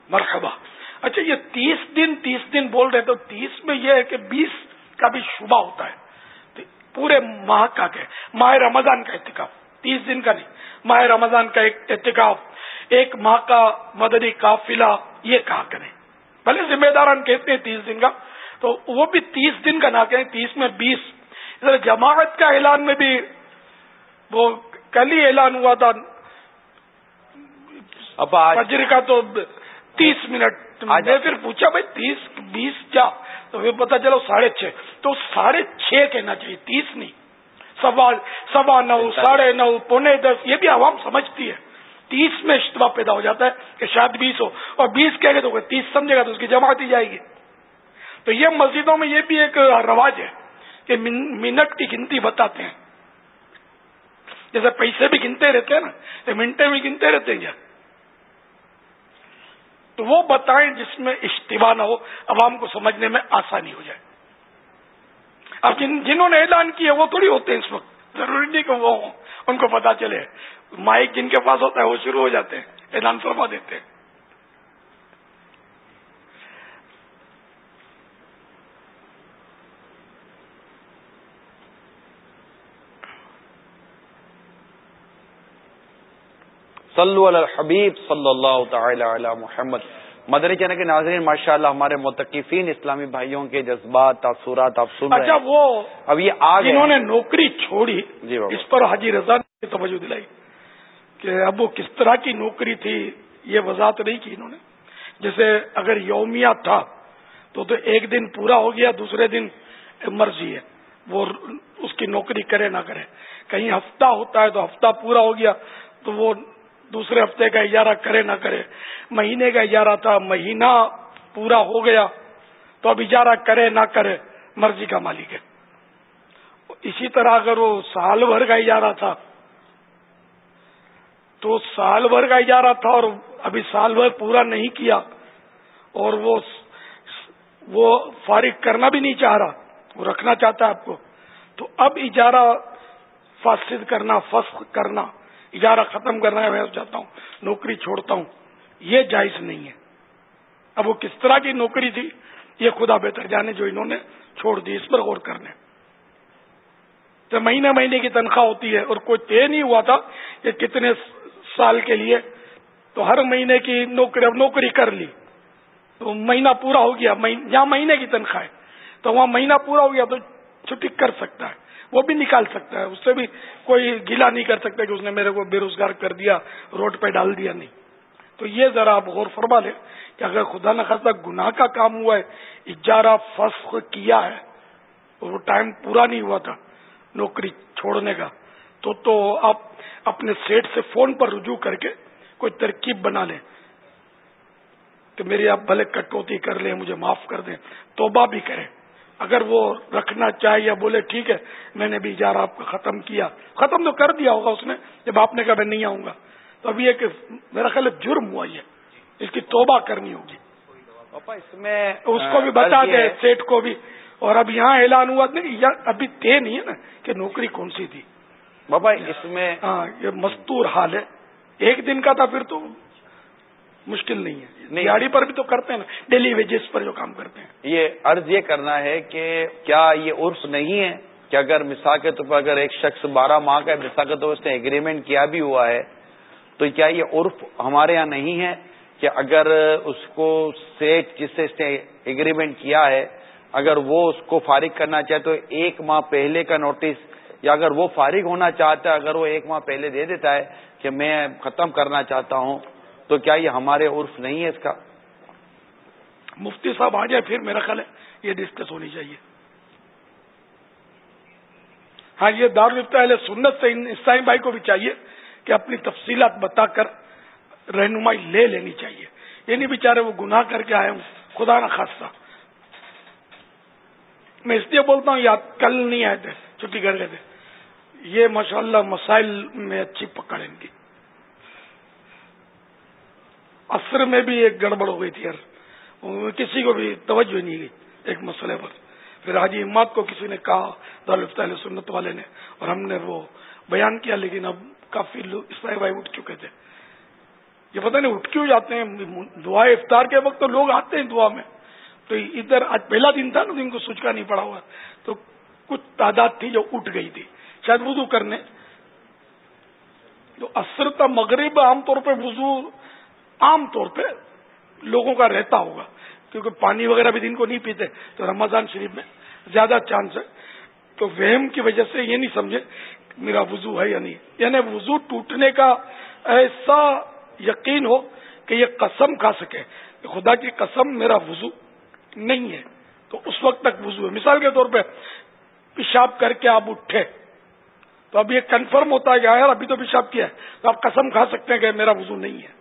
مرحبا۔ اچھا یہ تیس دن تیس دن بول رہے تو تیس میں یہ ہے کہ بیس کا بھی شبہ ہوتا ہے۔ پورے ماہ کا کہ ماہ رمضان کا احتکاب تیس دن کا نہیں، ماہ رمضان کا ایک احتکاب ایک ماہ کا مدنی قافلہ، یہ کہا کریں۔ بھلے ذمہ داران کہتے ہیں تیس دن کا تو وہ بھی تیس دن کا نہ کہیں تیس میں بیس۔ جماعت کا اعلان میں بھی وہ کل ہی اعلان ہوا تھا۔ فجر کا تو تیس منٹ۔ میں پھر پوچھا بھائی تیس بیس کیا؟ تو پھر پتا چلو ساڑھے چھ۔ تو ساڑھے چھ کہنا چاہیے تیس نہیں۔ سوا سوا نو ساڑھے نو پونے دس یہ بھی عوام سمجھتی ہے۔ تیس میں اجتماع پیدا ہو جاتا ہے کہ شاید بیس ہو۔ اور بیس کہہ گے تو تیس سمجھے گا تو اس کی جماعت ہی جائے گی۔ تو یہ مسجدوں میں یہ بھی ایک رواج ہے کہ منٹ کی گنتی بتاتے ہیں۔ جیسے پیسے بھی گنتے رہتے ہیں نا تو منٹیں بھی گنتے رہتے ہیں کیا؟ تو وہ بتائیں جس میں اجتبا نہ ہو، عوام کو سمجھنے میں آسانی ہو جائے۔ اب جن، جنہوں نے اعلان کیا، وہ تھوڑی ہوتے ہیں اس وقت۔ ضروری نہیں کہ وہ ہوں، ان کو پتا چلے۔ مائک جن کے پاس ہوتا ہے وہ شروع ہو جاتے ہیں اعلان فرما دیتے ہیں۔ صلو علی الحبیب صلی اللہ تعالی علی محمد۔ مدری چینل کے ناظرین ماشاء اللہ ہمارے متقفین اسلامی بھائیوں کے جذبات تاثرات آپ سن اچھا وہ اب یہ آج جنہوں نے نوکری چھوڑی جی اس پر حاجی رضا نے توجہ دلائی۔ کہ اب وہ کس طرح کی نوکری تھی، یہ وضاحت نہیں کی انہوں نے۔ جیسے اگر یومیہ تھا، تو تو ایک دن پورا ہو گیا، دوسرے دن مرضی ہے۔ وہ اس کی نوکری کرے نہ کرے۔ کہیں ہفتہ ہوتا ہے تو ہفتہ پورا ہو گیا، تو وہ دوسرے ہفتے کا اجارہ کرے نہ کرے۔ مہینے کا اجارہ تھا، مہینہ پورا ہو گیا، تو اب اجارہ کرے نہ کرے، مرضی کا مالک ہے۔ اسی طرح اگر وہ سال بھر کا اجارہ تھا تو سال بھر کا اجارہ تھا اور ابھی سال بھر پورا نہیں کیا اور وہ وہ فارغ کرنا بھی نہیں چاہ رہا، وہ رکھنا چاہتا ہے آپ کو۔ تو اب اجارہ فاسد کرنا، فسخ کرنا، اجارہ ختم کرنا ہے، میں چاہتا ہوں، نوکری چھوڑتا ہوں، یہ جائز نہیں ہے۔ اب وہ کس طرح کی نوکری تھی، یہ خدا بہتر جانے جو انہوں نے چھوڑ دی، اس پر غور کرنے۔ تو مہینے مہینے کی تنخواہ ہوتی ہے اور کوئی طے نہیں ہوا تھا کہ کتنے سال کے لیے تو ہر مہینے کی نوکری اب نوکری کر لی تو مہینہ پورا ہو گیا جہاں مہینے کی تنخواہ ہے تو وہاں مہینہ پورا ہو گیا تو چھٹی کر سکتا ہے وہ بھی نکال سکتا ہے اس سے بھی کوئی گلا نہیں کر سکتا کہ اس نے میرے کو بے روزگار کر دیا، روڈ پہ ڈال دیا نہیں۔ تو یہ ذرا آپ غور فرما لیں کہ اگر خدا نخواستہ گناہ کا کام ہوا ہے، اجارہ فسخ کیا ہے اور وہ ٹائم پورا نہیں ہوا تھا نوکری چھوڑنے کا۔ تو تو آپ اپنے سیٹ سے فون پر رجوع کر کے کوئی ترکیب بنا لیں کہ میری آپ بھلے کٹوتی کر لیں مجھے معاف کر دیں۔ توبہ بھی کریں۔ اگر وہ رکھنا چاہے یا بولے ٹھیک ہے میں نے بھی اجارہ آپ کا ختم کیا۔ ختم تو کر دیا ہوگا اس نے جب آپ نے کہا میں نہیں آؤں گا۔ تو ابھی ایک میرا خیال جرم ہوا یہ۔ اس کی توبہ کرنی ہوگی۔ اس میں اس کو بھی بتا دے سیٹ کو بھی۔ اور اب یہاں اعلان ہوا نہیں ابھی طے نہیں ہے نا کہ نوکری کون سی تھی۔ بابا اس میں ہاں یہ مستور حال ہے۔ ایک دن کا تھا پھر تو مشکل نہیں ہے۔ دیہڑی پر بھی تو کرتے ہیں نا ڈیلی ویجز پر جو کام کرتے ہیں۔ یہ عرض یہ کرنا ہے کہ کیا یہ عرف نہیں ہے کہ اگر مثال کے طور پر اگر ایک شخص بارہ ماہ کا مثال کے طور پر اس نے اگریمنٹ کیا بھی ہوا ہے تو کیا یہ عرف ہمارے یہاں نہیں ہے کہ اگر اس کو سیٹ جس سے اس نے اگریمنٹ کیا ہے اگر وہ اس کو فارغ کرنا چاہے تو ایک ماہ پہلے کا نوٹس یا اگر وہ فارغ ہونا چاہتا ہے، اگر وہ ایک ماہ پہلے دے دیتا ہے کہ میں ختم کرنا چاہتا ہوں، تو کیا یہ ہمارے عرف نہیں ہے اس کا؟ مفتی صاحب آ جائے پھر میرا خیال ہے یہ ڈسکس ہونی چاہیے۔ ہاں یہ دار اہل سنت سے اسلائی بھائی کو بھی چاہیے کہ اپنی تفصیلات بتا کر رہنمائی لے لینی چاہیے۔ یہ نہیں بےچارے وہ گناہ کر کے آئے ہوں۔ خدا نہ خاصہ میں اس لیے بولتا ہوں یاد کل نہیں آئے تھے۔ چھٹی کر گئے تھے یہ ماشاء اللہ مسائل میں اچھی پکڑیں گی اثر میں بھی ایک گڑبڑ ہو گئی تھی یار۔ کسی کو بھی توجہ نہیں گئی ایک مسئلے پر۔ پھر حاجی اماد کو کسی نے کہا دالفت سنت والے نے، اور ہم نے وہ بیان کیا، لیکن اب کافی اسلائی بھائی اٹھ چکے تھے۔ یہ پتہ نہیں اٹھ کیوں جاتے ہیں۔ دعا افطار کے وقت تو لوگ آتے ہیں دعا میں۔ تو ادھر آج پہلا دن تھا نا جن کو سوچ کا نہیں پڑا ہوا۔ تو کچھ تعداد تھی جو اٹھ گئی تھی۔ شاید وضو کرنے۔ تو اثر کا مغرب، عام طور پہ وضو، عام طور پہ لوگوں کا رہتا ہوگا۔ کیونکہ پانی وغیرہ بھی دن کو نہیں پیتے۔ تو رمضان شریف میں زیادہ چانس ہے۔ تو وہم کی وجہ سے یہ نہیں سمجھے میرا وضو ہے یا نہیں۔ یعنی وضو ٹوٹنے کا ایسا یقین ہو کہ یہ قسم کھا سکے۔ کہ خدا کی قسم میرا وضو نہیں ہے۔ تو اس وقت تک وضو ہے۔ مثال کے طور پہ پیشاب کر کے آپ اٹھے۔ تو اب یہ کنفرم ہوتا ہے کہ ہاں یار ابھی تو پیشاب کیا ہے۔ تو آپ قسم کھا سکتے ہیں کہ میرا وضو نہیں ہے۔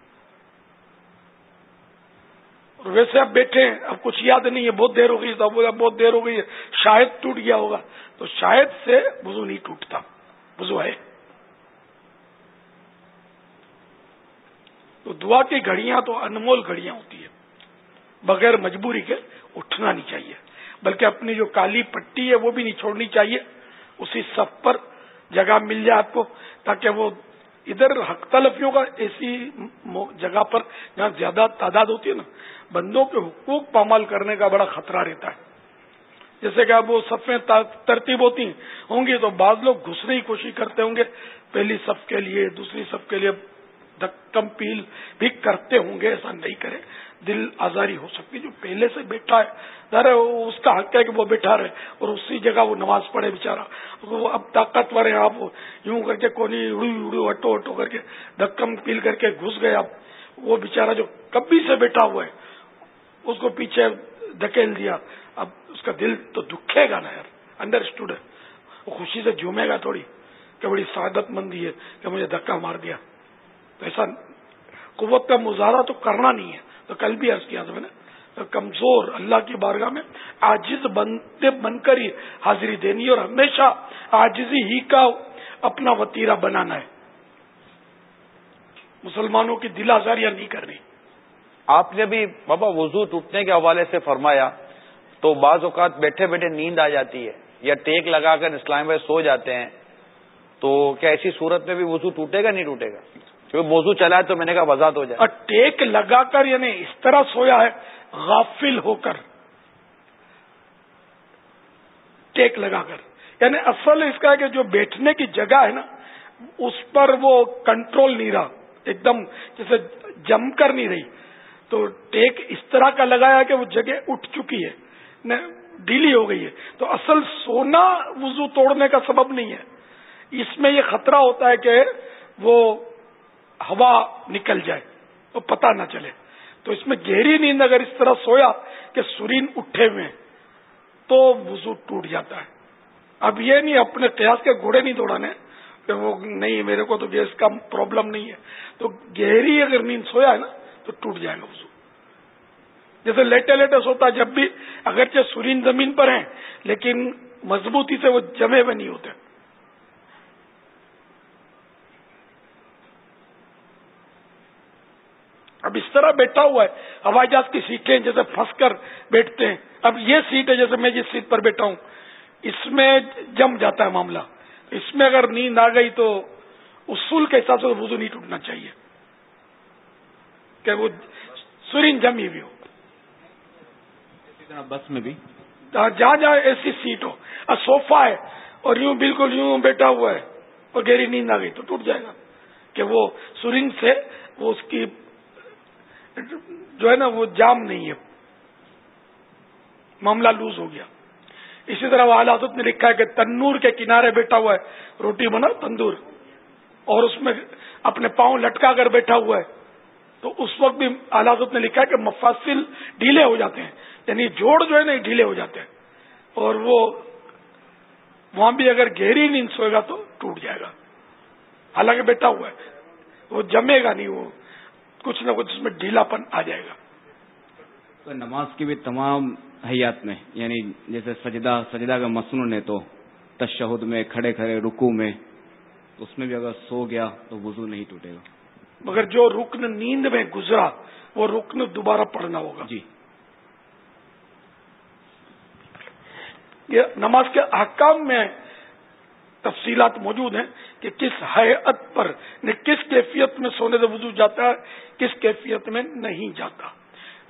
اور ویسے آپ بیٹھے ہیں، اب کچھ یاد نہیں ہے، بہت دیر ہو گئی، تو بہت دیر ہو گئی ہے۔ شاید ٹوٹ گیا ہوگا۔ تو شاید سے وضو نہیں ٹوٹتا۔ وضو ہے۔ تو دعا کی گھڑیاں تو انمول گھڑیاں ہوتی ہیں۔ بغیر مجبوری کے اٹھنا نہیں چاہیے۔ بلکہ اپنی جو کالی پٹی ہے وہ بھی نہیں چھوڑنی چاہیے، اسی سب پر جگہ مل جائے آپ کو، تاکہ وہ ادھر حق تلفیوں کا ایسی جگہ پر جہاں زیادہ تعداد ہوتی ہے نا، بندوں کے حقوق پامال کرنے کا بڑا خطرہ رہتا ہے۔ جیسے کہ اب وہ صفیں ترتیب ہوتی ہوں گی تو بعض لوگ گھسنے کی کوشش کرتے ہوں گے، پہلی صف کے لیے، دوسری صف کے لیے دکم پیل بھی کرتے ہوں گے، ایسا نہیں کرے دل آزاری ہو سکتی جو پہلے سے بیٹھا ہے ظاہر اس کا حق ہے کہ وہ بیٹھا رہے اور اسی جگہ وہ نماز پڑھے بےچارا وہ اب طاقتور ہیں، آپ یوں کر کے کونی اڑو اڑو ہٹو ہٹو کر کے دکم پیل کر کے گھس گئے اب وہ بےچارا جو کبھی سے بیٹھا ہوا ہے، اس کو پیچھے دھکیل دیا۔ اب اس کا دل تو دکھے گا نا یار انڈر ہے۔ وہ خوشی سے جھومے گا تھوڑی کہ بڑی سعادت مندی ہے کہ مجھے دھکا مار دیا۔ تو ایسا قوت کا مظاہرہ تو کرنا نہیں ہے۔ تو کل بھی عرض کیا تھا میں نے کمزور اللہ کی بارگاہ میں آجز بنتے بن کر ہی حاضری دینی اور ہمیشہ آجزی ہی کا اپنا وطیرہ بنانا ہے۔ مسلمانوں کی دل آزاریاں نہیں کرنی۔ آپ نے بھی بابا وضو ٹوٹنے کے حوالے سے فرمایا، تو بعض اوقات بیٹھے بیٹھے نیند آ جاتی ہے یا ٹیک لگا کر اسلام بھائی سو جاتے ہیں، تو کیا ایسی صورت میں بھی وضو ٹوٹے گا نہیں ٹوٹے گا؟ کیونکہ موضوع چلا ہے تو میں نے کہا وضاحت ہو جائے۔ اور ٹیک لگا کر یعنی اس طرح سویا ہے، غافل ہو کر۔ ٹیک لگا کر۔ یعنی اصل اس کا کہ جو بیٹھنے کی جگہ ہے نا، اس پر وہ کنٹرول نہیں رہا۔ ایک دم جیسے جم کر نہیں رہی۔ تو ٹیک اس طرح کا لگایا کہ وہ جگہ اٹھ چکی ہے یعنی ڈھیلی ہو گئی ہے۔ تو اصل سونا وضو توڑنے کا سبب نہیں ہے۔ اس میں یہ خطرہ ہوتا ہے کہ وہ ہوا نکل جائے تو پتہ نہ چلے۔ تو اس میں گہری نیند اگر اس طرح سویا کہ سرین اٹھے ہوئے تو وضو ٹوٹ جاتا ہے۔ اب یہ نہیں، اپنے قیاس کے گھوڑے نہیں دوڑانے، کہ وہ نہیں، میرے کو تو گیس کا پرابلم نہیں ہے۔ تو گہری اگر نیند سویا ہے نا، تو ٹوٹ جائے گا وضو۔ جیسے لیٹے لیٹے سوتا جب بھی اگرچہ سرین زمین پر ہیں، لیکن مضبوطی سے وہ جمے ہوئے نہیں ہوتے۔ اب اس طرح بیٹھا ہوا ہے۔ ہوائی جہاز کی سیٹیں جیسے پھنس کر بیٹھتے ہیں۔ اب یہ سیٹ ہے جیسے میں جس سیٹ پر بیٹھا ہوں۔ اس میں جم جاتا ہے معاملہ۔ اس میں اگر نیند آ گئی تو اصول کے حساب سے وضو نہیں ٹوٹنا چاہیے۔ کہ وہ سرین جمی بھی ہو۔ بس میں بھی۔ جہاں جہاں ایسی سیٹ ہو۔ اور صوفہ ہے۔ اور یوں بالکل یوں بیٹھا ہوا ہے۔ اور گہری نیند آ گئی تو ٹوٹ جائے گا۔ کہ وہ سرنگ سے وہ اس کی جو ہے نا وہ جام نہیں ہے۔ معاملہ لوز ہو گیا۔ اسی طرح وہ حضرت نے لکھا ہے کہ تنور کے کنارے بیٹھا ہوا ہے۔ روٹی بنا تندور۔ اور اس میں اپنے پاؤں لٹکا کر بیٹھا ہوا ہے۔ تو اس وقت بھی حضرت نے لکھا ہے کہ مفاصل ڈھیلے ہو جاتے ہیں۔ یعنی جوڑ جو ہے نا ڈھیلے ہو جاتے ہیں۔ اور وہ وہاں بھی اگر گہری نیند سوئے گا تو ٹوٹ جائے گا۔ حالانکہ بیٹھا ہوا ہے۔ وہ جمے گا نہیں، وہ کچھ نہ کچھ اس میں ڈھیلا پن آ جائے گا۔ تو نماز کی بھی تمام حیات میں یعنی جیسے سجدہ سجدہ کا مصنون ہے تو تشہد میں کھڑے کھڑے رکو میں اس میں بھی اگر سو گیا تو وضو نہیں ٹوٹے گا۔ مگر جو رکن نیند میں گزرا وہ رکن دوبارہ پڑھنا ہوگا۔ جی۔ یہ نماز کے احکام میں تفصیلات موجود ہیں۔ کہ کس حیت پر یعنی کس کیفیت میں سونے سے وضو جاتا ہے، کس کیفیت میں نہیں جاتا۔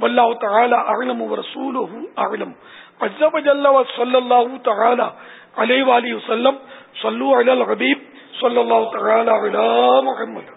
واللہ تعالی اعلم و رسول اعلم عزب جل و صلی اللہ تعالی علیہ وآلہ وسلم۔ صلو علی الغبیب صلی اللہ تعالی علی محمد۔